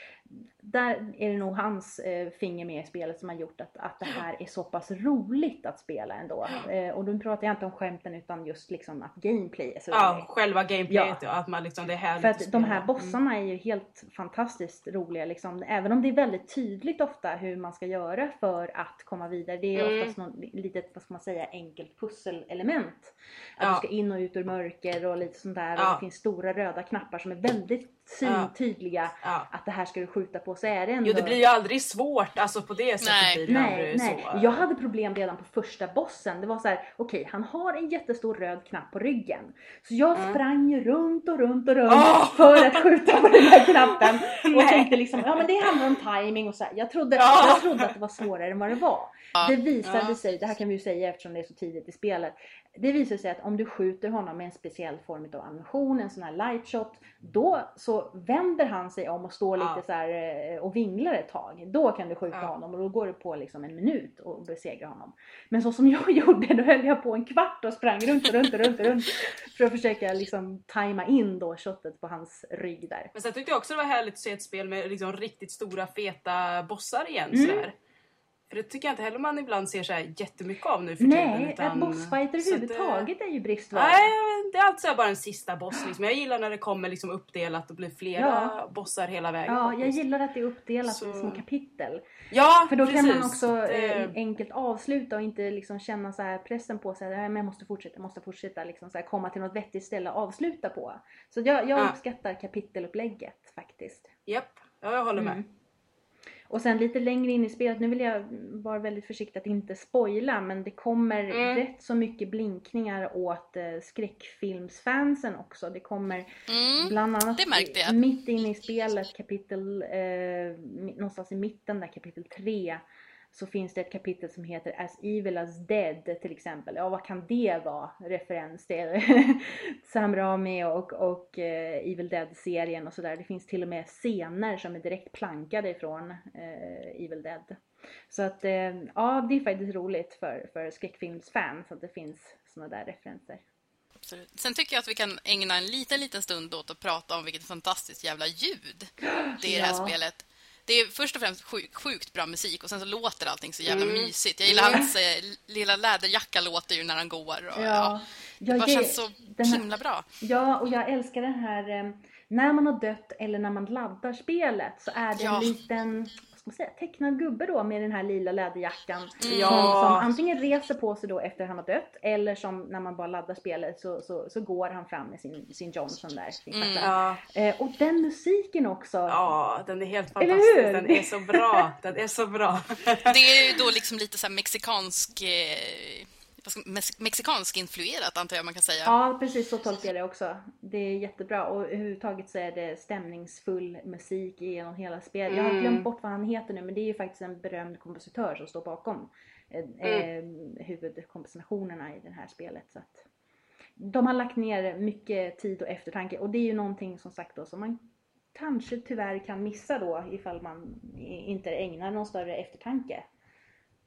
Där är det nog hans eh, finger med i spelet som har gjort att, att det här är så pass roligt att spela ändå. Eh, och då pratar jag inte om skämten utan just liksom att gameplay är så Ja, roligt. själva gameplayet Ja. ja. Att man liksom, det är härligt För att de här spela. bossarna är ju helt fantastiskt roliga liksom. Även om det är väldigt tydligt ofta hur man ska göra för att komma vidare. Det är Mm. oftast något litet, vad ska man säga, enkelt pusselelement. Att Ja. du ska in och ut ur mörker och lite sånt där. Och Ja. det finns stora röda knappar som är väldigt Ja. Tydliga. Ja. Att det här ska du skjuta på. Så är det ändå... Jo det blir ju aldrig svårt, alltså på det sättet Nej. blir det Nej, nej. så. Jag hade problem redan på första bossen. Det var så här: okej han har en jättestor röd knapp på ryggen. Så jag sprang ju runt och runt och runt Åh! för att skjuta på den här knappen. [laughs] Och Nej. tänkte liksom, ja men det handlar om timing och så här. Jag trodde, Ja. jag trodde att det var svårare än vad det var. Ja. Det visade Ja. sig, det här kan vi ju säga eftersom det är så tidigt i spelet. Det visar sig att om du skjuter honom med en speciell form av ammunition, en sån här light shot, då så vänder han sig om och står Ja. lite så här eh, och vinglar ett tag. Då kan du skjuta Ja. honom och då går det på liksom en minut och besegra honom. Men så som jag [laughs] gjorde, då höll jag på en kvart och sprang runt och runt och runt och runt för att försöka liksom tajma in då shotet på hans rygg där. Men sen tyckte jag också det var härligt att se ett spel med liksom riktigt stora feta bossar igen Mm. sådär. För det tycker jag inte heller man ibland ser så här jättemycket av nu för tiden. Nej, utan- bossfighter överhuvudtaget är ju bristvara. Nej, det är alltid bara en sista boss. Liksom. Jag gillar när det kommer liksom uppdelat och blir flera Ja. bossar hela vägen. Ja, jag gillar att det är uppdelat Så- i små kapitel. Ja, För då kan man precis. också Det- eh, enkelt avsluta och inte liksom känna så här pressen på sig. att, "Nej, Jag måste fortsätta, jag måste fortsätta. Liksom så här, komma till något vettigt ställe att avsluta på. Så jag, jag Ja. uppskattar kapitelupplägget faktiskt. Japp, ja, jag håller med. Mm. Och sen lite längre in i spelet, nu vill jag vara väldigt försiktig att inte spoila men det kommer Mm. rätt så mycket blinkningar åt eh, skräckfilmsfansen också. Det kommer Mm. bland annat det mitt inne i spelet kapitel, eh, någonstans i mitten där kapitel 3 så finns det ett kapitel som heter As Evil As Dead till exempel. Ja vad kan det vara? Referens till [laughs] Sam Raimi och, och eh, Evil Dead-serien och sådär. Det finns till och med scener som är direkt plankade ifrån eh, Evil Dead. Så att eh, ja, det är faktiskt roligt för, för skräckfilmsfans att det finns sådana där referenser. Absolut. Sen tycker jag att vi kan ägna en liten, liten stund åt att prata om vilket fantastiskt jävla ljud det är i det här Ja. spelet. Det är först och främst sjukt, sjukt bra musik och sen så låter allting så jävla Mm. mysigt. Jag gillar hans eh, lilla läderjacka låter ju när han går. Och, ja. Det Jag bara känns så här- himla bra. Ja, och jag älskar den här eh, när man har dött eller när man laddar spelet så är det Ja. en liten vad ska man säga, tecknad gubbe då med den här lila läderjackan. Mm. Ja. Som, som antingen reser på sig då efter han har dött eller som när man bara laddar spelet så, så, så går han fram med sin, sin Johnson där. Sin Mm. Ja, eh, och den musiken också. ja, den är helt Eller fantastisk. hur? Den är så bra. Den är så bra. Det är ju då liksom lite så här mexikansk... Eh, mexikansk influerat antar jag man kan säga. Ja, precis så tolkar jag det också. Det är jättebra och överhuvudtaget så är det stämningsfull musik genom hela spelet. Jag har Mm. glömt bort vad han heter nu men det är ju faktiskt en berömd kompositör som står bakom eh, Mm. eh, huvudkompositionerna i det här spelet. Så att de har lagt ner mycket tid och eftertanke och det är ju någonting som sagt då som man kanske tyvärr kan missa då ifall man inte ägnar någon större eftertanke.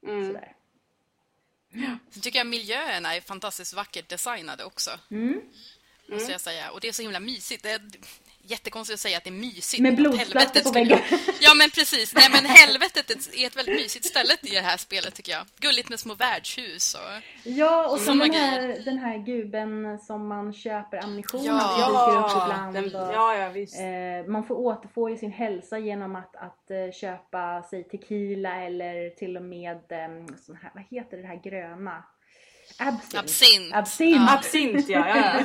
Mm. Sådär. Sen tycker jag miljöerna är fantastiskt vackert designade också. Mm. Måste jag säga. Och det är så himla mysigt. Det, jättekonstigt att säga att det är mysigt. Med blodsplattor helvetet på väggen. Ja, men precis. Nej, men helvetet är ett väldigt mysigt ställe i det här spelet, tycker jag. Gulligt med små värdshus och... Ja, och så Såna den här, den här guben som man köper ammunition Ja. av dyker upp Ja, ibland. den, och, ja, ja visst. eh, man får återfå ju sin hälsa genom att, att eh, köpa sig tequila eller till och med eh, sån här, vad heter det här gröna? Absint. Absint. Absint. Ja. Absint ja, ja,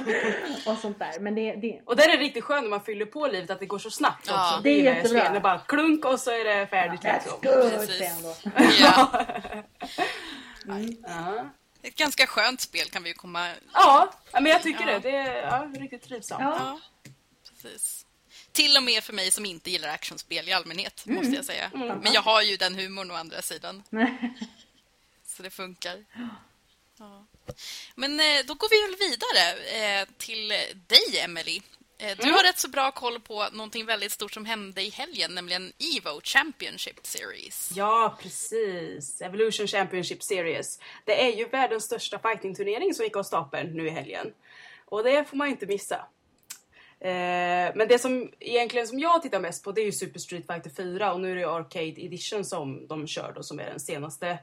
ja. [laughs] Och sånt där. Men det, det, Och där är det riktigt skönt när man fyller på livet att det går så snabbt Ja. också. Det är jättebra. spel. Det är bara klunk och så är det färdigt that's liksom. Precis. Ja, Ja. ett ganska skönt spel kan vi ju komma... Ja, men jag tycker Ja. det. Det är ja, riktigt trivsamt. Ja. Ja, precis. Till och med för mig som inte gillar actionspel i allmänhet, måste jag säga. Men jag har ju den humorn å andra sidan. [laughs] Så det funkar. Ja. Men eh, då går vi väl vidare eh, till dig, Emily. Eh, Du har rätt så bra koll på någonting väldigt stort som hände i helgen, nämligen Evo Championship Series. Ja, precis. Evolution Championship Series. Det är ju världens största fightingturnering som gick av stapeln nu i helgen. Och det får man inte missa. Men det som egentligen som jag tittar mest på det är ju Super Street Fighter 4 och nu är det Arcade Edition som de kör då som är den senaste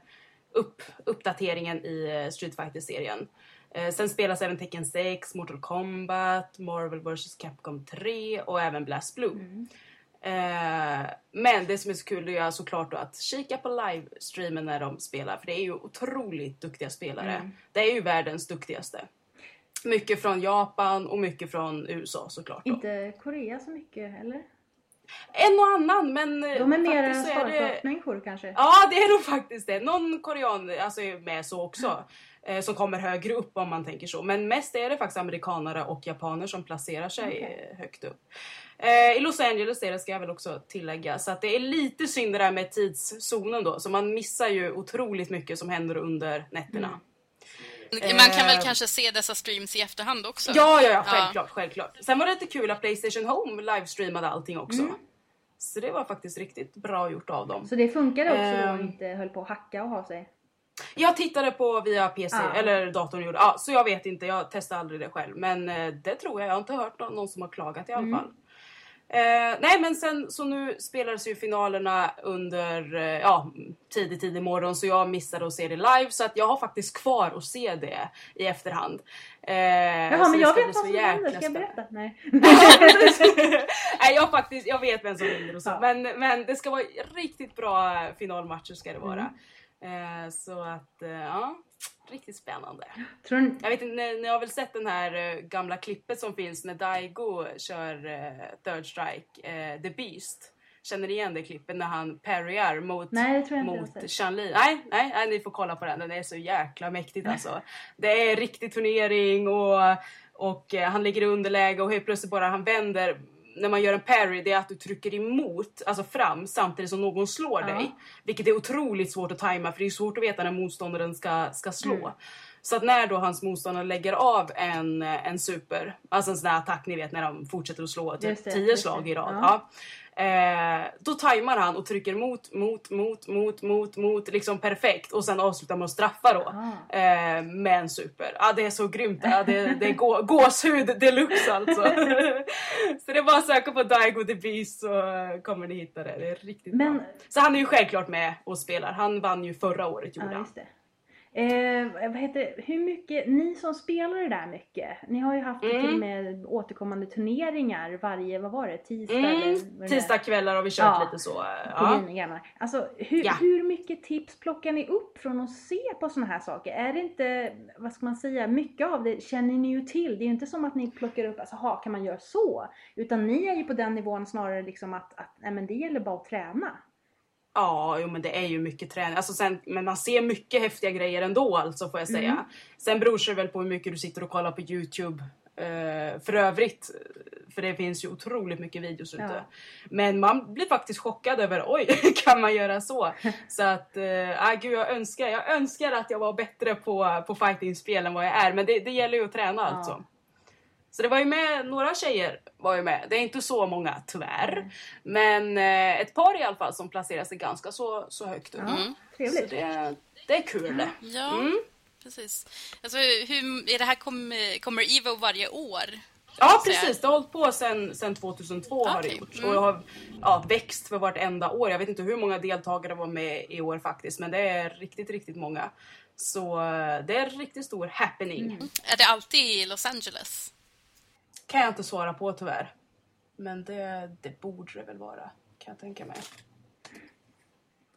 upp, uppdateringen i eh, Street Fighter-serien. Eh, sen spelas även Tekken 6, Mortal Kombat, Marvel vs Capcom 3 och även Blast Blue. Eh, men det som är så kul är såklart att kika på livestreamen när de spelar för det är ju otroligt duktiga spelare. Det är ju världens duktigaste. Mycket från Japan och mycket från USA såklart. Då. Inte Korea så mycket, eller? En och annan men eh, De är faktiskt så är det- kanske? Ja, det är nog faktiskt det. Någon korean alltså, är med så också. Eh, som kommer högre upp om man tänker så. Men mest är det faktiskt amerikanare och japaner som placerar sig Okej. eh, högt upp. I Los Angeles är det, ska jag väl också tillägga. Så att det är lite synd det där med tidszonen då. Så man missar ju otroligt mycket som händer under nätterna. Man kan väl Eh. kanske se dessa streams i efterhand också? Ja, ja, ja, självklart, självklart. Sen var det lite kul att Playstation Home livestreamade allting också. Mm. Så det var faktiskt riktigt bra gjort av dem. Så det funkade också då Ehm. och inte höll på att hacka och ha sig? Jag tittade på via PC, Ah. eller datorn gjorde. Ja, så jag vet inte, jag testade aldrig det själv. Men eh, det tror jag, jag har inte hört någon, någon som har klagat i alla Mm. fall. Eh, nej men sen så nu spelades ju finalerna under eh, ja, tidig tidig morgon så jag missade att se det live så att jag har faktiskt kvar att se det i efterhand. Eh, Jaha, men jag vet vad som händer, ska jag berätta? Nej. [laughs] Nej, jag, faktiskt, jag vet vem som vinner och så. Ja. Men, men det ska vara riktigt bra finalmatcher ska det vara. Mm. Eh, så att, eh, ja, riktigt spännande. Tror Jag vet inte, ni, ni har väl sett den här eh, gamla klippet som finns när Daigo kör Third Strike, The Beast. Känner ni igen det klippet när han parryar mot, Nej, mot. Chun-Li? Nej, nej, nej, ni får kolla på den. Den är så jäkla mäktigt alltså. Det är riktig turnering och, och han ligger i underläge och helt plötsligt bara han vänder när man gör en parry, det är att du trycker emot, alltså fram, samtidigt som någon slår Ja. dig. Vilket är otroligt svårt att tajma för det är svårt att veta när motståndaren ska, ska slå. Mm. Så att när då hans motståndare lägger av en, en super, alltså en sån här attack ni vet när de fortsätter att slå typ det, 10 just slag i rad. Ja. Ja. Eh, då tajmar han och trycker mot, mot, mot, mot, mot, mot, liksom perfekt. Och sen avslutar med att straffa då. Ah. Eh, med en super. Ja, det är så grymt. Ja, det, det är gå, [laughs] gåshud deluxe alltså. [laughs] så det är bara att söka på Daigo the Beast så kommer ni hitta det. Det är riktigt Men- bra. Så han är ju självklart med och spelar. Han vann ju förra året gjorde det. Eh, vad heter? Hur mycket, ni som spelar det där mycket, ni har ju haft Mm. till och med återkommande turneringar varje, vad var det, tisdag eller Mm, är? tisdagskvällar har vi kört Ja. lite så. eh, på Ja. Alltså hur, Ja. hur mycket tips plockar ni upp från att se på såna här saker? Är det inte, vad ska man säga, mycket av det känner ni ju till. Det är ju inte som att ni plockar upp, alltså ha, kan man göra så? Utan ni är ju på den nivån snarare liksom att, att nej, men det gäller bara att träna. Ja, jo, men det är ju mycket träning. Alltså sen, men man ser mycket häftiga grejer ändå alltså får jag säga. Mm. Sen beror det väl på hur mycket du sitter och kollar på Youtube. Eh, för övrigt, för det finns ju otroligt mycket videos ute. Ja. Men man blir faktiskt chockad över [laughs] oj, kan man göra så? Så att, äh, gud jag önskar, jag önskar att jag var bättre på, på fightingspel än vad jag är. Men det, det gäller ju att träna Ja. alltså. Så det var ju med, några tjejer var ju med. Det är inte så många tyvärr. Men eh, ett par i alla fall som placerar sig ganska så, så högt upp. Ja, Mm. Så Trevligt. det, det är kul det. Ja, Mm. precis. Alltså, hur, är det här kom, kommer Evo varje år? Ja Så precis, det har hållit på sen, sen 2002 har det gjort. mm. Och jag har ja, växt för vartenda år. Jag vet inte hur många deltagare var med i år faktiskt men det är riktigt, riktigt många. Så eh, det är en riktigt stor happening. Är det alltid i Los Angeles? Kan jag inte svara på tyvärr. Men det, det borde det väl vara, kan jag tänka mig.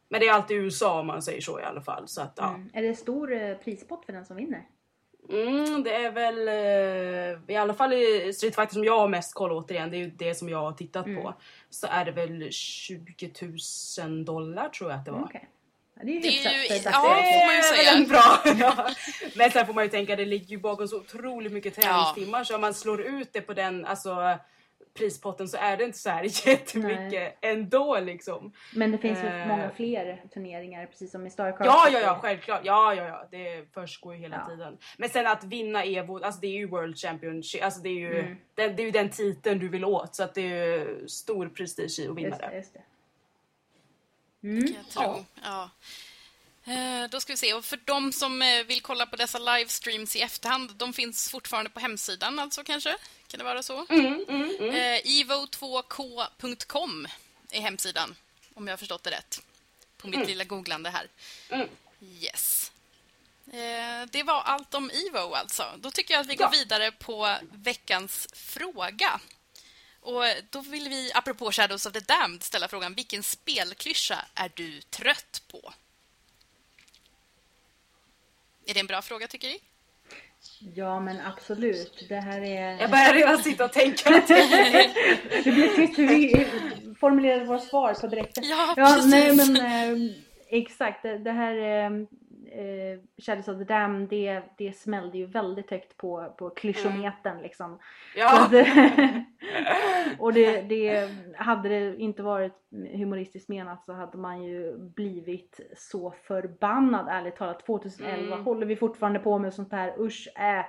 Men det är alltid USA om man säger så i alla fall. Så att, ja. Mm. Är det stor eh, prispott för den som vinner? Mm, det är väl eh, i alla fall i Street Fighter som jag har mest koll återigen, det är ju det som jag har tittat på. Så är det väl 20 000 dollar tror jag att det var. Okej. Ja, det är ju Det är ju- ja, får man ju säga. bra. [laughs] Ja. Men sen får man ju tänka, det ligger ju bakom så otroligt mycket träningstimmar så om man slår ut det på den alltså, prispotten så är det inte så här [laughs] jättemycket ändå liksom. Men det finns ju Eh. många fler turneringar precis som i Starcraft. Ja, ja, ja, självklart. Ja, ja, ja. Det försiggår ju hela Ja. tiden. Men sen att vinna Evo, alltså det är ju World Championship, alltså det är ju, Mm. den, det är ju den titeln du vill åt så att det är ju stor prestige i att vinna Just det. just det. Mm. Jag tror. Ja. Eh, Då ska vi se. Och för de som eh, vill kolla på dessa livestreams i efterhand, de finns fortfarande på hemsidan alltså kanske? Kan det vara så? Mm, mm, mm. Eh, Evo2k.com är hemsidan, om jag har förstått det rätt. På mitt lilla googlande här. Mm. Yes. Det var allt om Evo alltså. Då tycker jag att vi går Ja. vidare på veckans fråga. Och då vill vi, apropå Shadows of the Damned, ställa frågan vilken spelklyscha är du trött på? Är det en bra fråga tycker ni? Ja, men absolut. Det här är... Jag börjar redan sitta och tänka. [laughs] Det blir trist hur vi formulerar våra svar på direkten. Ja, ja precis. nej men eh, exakt. Det, det här eh, Shadows of the Dam, det, det smällde ju väldigt högt på, på klyschometern liksom. Så Ja. att, [laughs] och det, det, hade det inte varit humoristiskt menat så hade man ju blivit så förbannad ärligt talat. 2011 Mm. håller vi fortfarande på med sånt här, usch äh.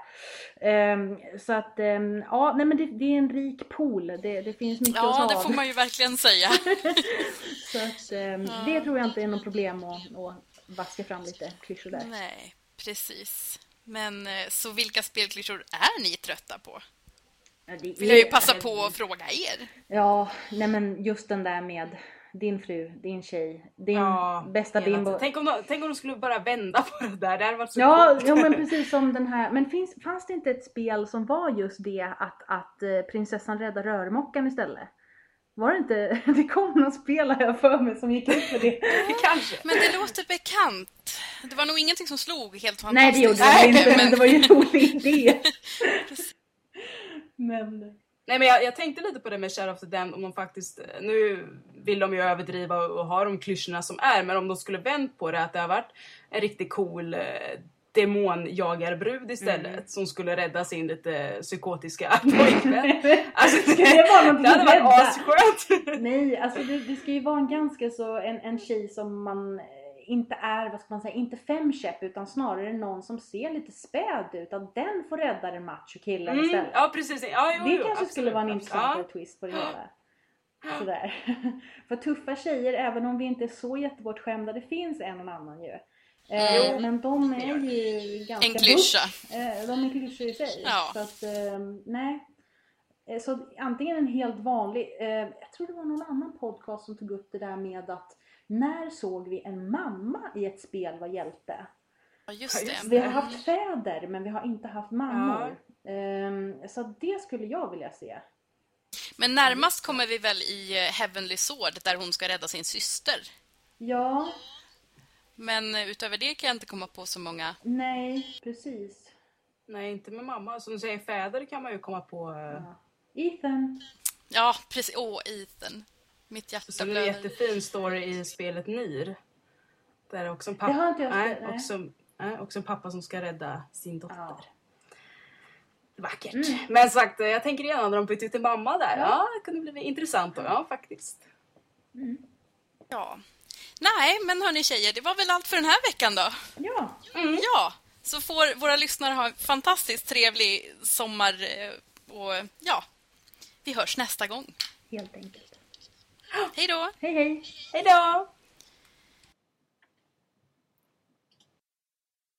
Ehm, så att ehm, ja, nej men det, det är en rik pool. Det, det finns mycket att Ja, ta det av. får man ju verkligen säga. [laughs] Så att, ehm, det tror jag inte är något problem att, att vaska fram lite klyschor där. Nej, precis. Men eh, så vilka spelklyschor är ni trötta på? Ja, det Vill jag ju passa på att fråga er. Ja, nej men just den där med din fru, din tjej, din Ja, bästa bimbo. Tänk om, de, tänk om de skulle bara vända på det där, det hade varit så Ja, coolt. ja, men precis [laughs] som den här. Men finns, fanns det inte ett spel som var just det att, att eh, prinsessan räddar rörmokaren istället? Var det inte, [laughs] det kom någon spel har jag för mig som gick ut med det. Kanske. Men det låter bekant. Det var nog ingenting som slog helt fantastiskt. Nej det gjorde det Nej, inte, men men- det var ju en rolig idé. [laughs] Men, Nej men jag, jag tänkte lite på det med Shadow of the Damned om de faktiskt, nu vill de ju överdriva och, och ha de klyschorna som är, men om de skulle vänt på det att det har varit en riktigt cool eh, demonjagarbrud istället Mm. som skulle rädda sin lite psykotiska [laughs] pojkvän. [laughs] Alltså, Ska det vara det hade varit asskönt! [laughs] nej, alltså det, det ska ju vara en ganska så, en, en tjej som man eh, inte är, vad ska man säga, inte femkäpp utan snarare någon som ser lite späd ut. Att den får rädda den macho killen Mm, istället. ja precis, ja, jo, det jo, kanske absolut, skulle vara en absolut. intressantare Ja. twist på det hela. Sådär. För tuffa tjejer, även om vi inte är så jättebortskämda, det finns en och annan ju. Eh, men de är ju ganska En klyscha. Eh, de är klyschor i sig. Ja. Så att, eh, nej. Så antingen en helt vanlig, eh, jag tror det var någon annan podcast som tog upp det där med att när såg vi en mamma i ett spel var hjälte? Ja, just Ja, det. Vi har haft fäder men vi har inte haft mammor. Eh, så det skulle jag vilja se. Men närmast kommer vi väl i eh, Heavenly Sword där hon ska rädda sin syster. Ja, Men utöver det kan jag inte komma på så många. nej, precis. Nej, inte med mamma. Som du säger, fäder kan man ju komma på. eh, Ja. Ethan. Ja, precis. Åh, Ethan. Mitt hjärta Som en blöder. jättefin story i spelet Nir. Där är också en Det pappa, har inte jag nej, spelat, nej. också, nej, också en pappa som ska rädda sin dotter. Ja. Vackert. Mm. Men sagt, jag tänker igen när de bytte till mamma där. Ja. Ja, det kunde bli intressant då. Ja, faktiskt. Ja. Nej, men hörni tjejer, det var väl allt för den här veckan då? Ja, Ja, så får våra lyssnare ha en fantastiskt trevlig sommar eh, och ja, vi hörs nästa gång. helt enkelt. Hej då! Hej hej! Hej då!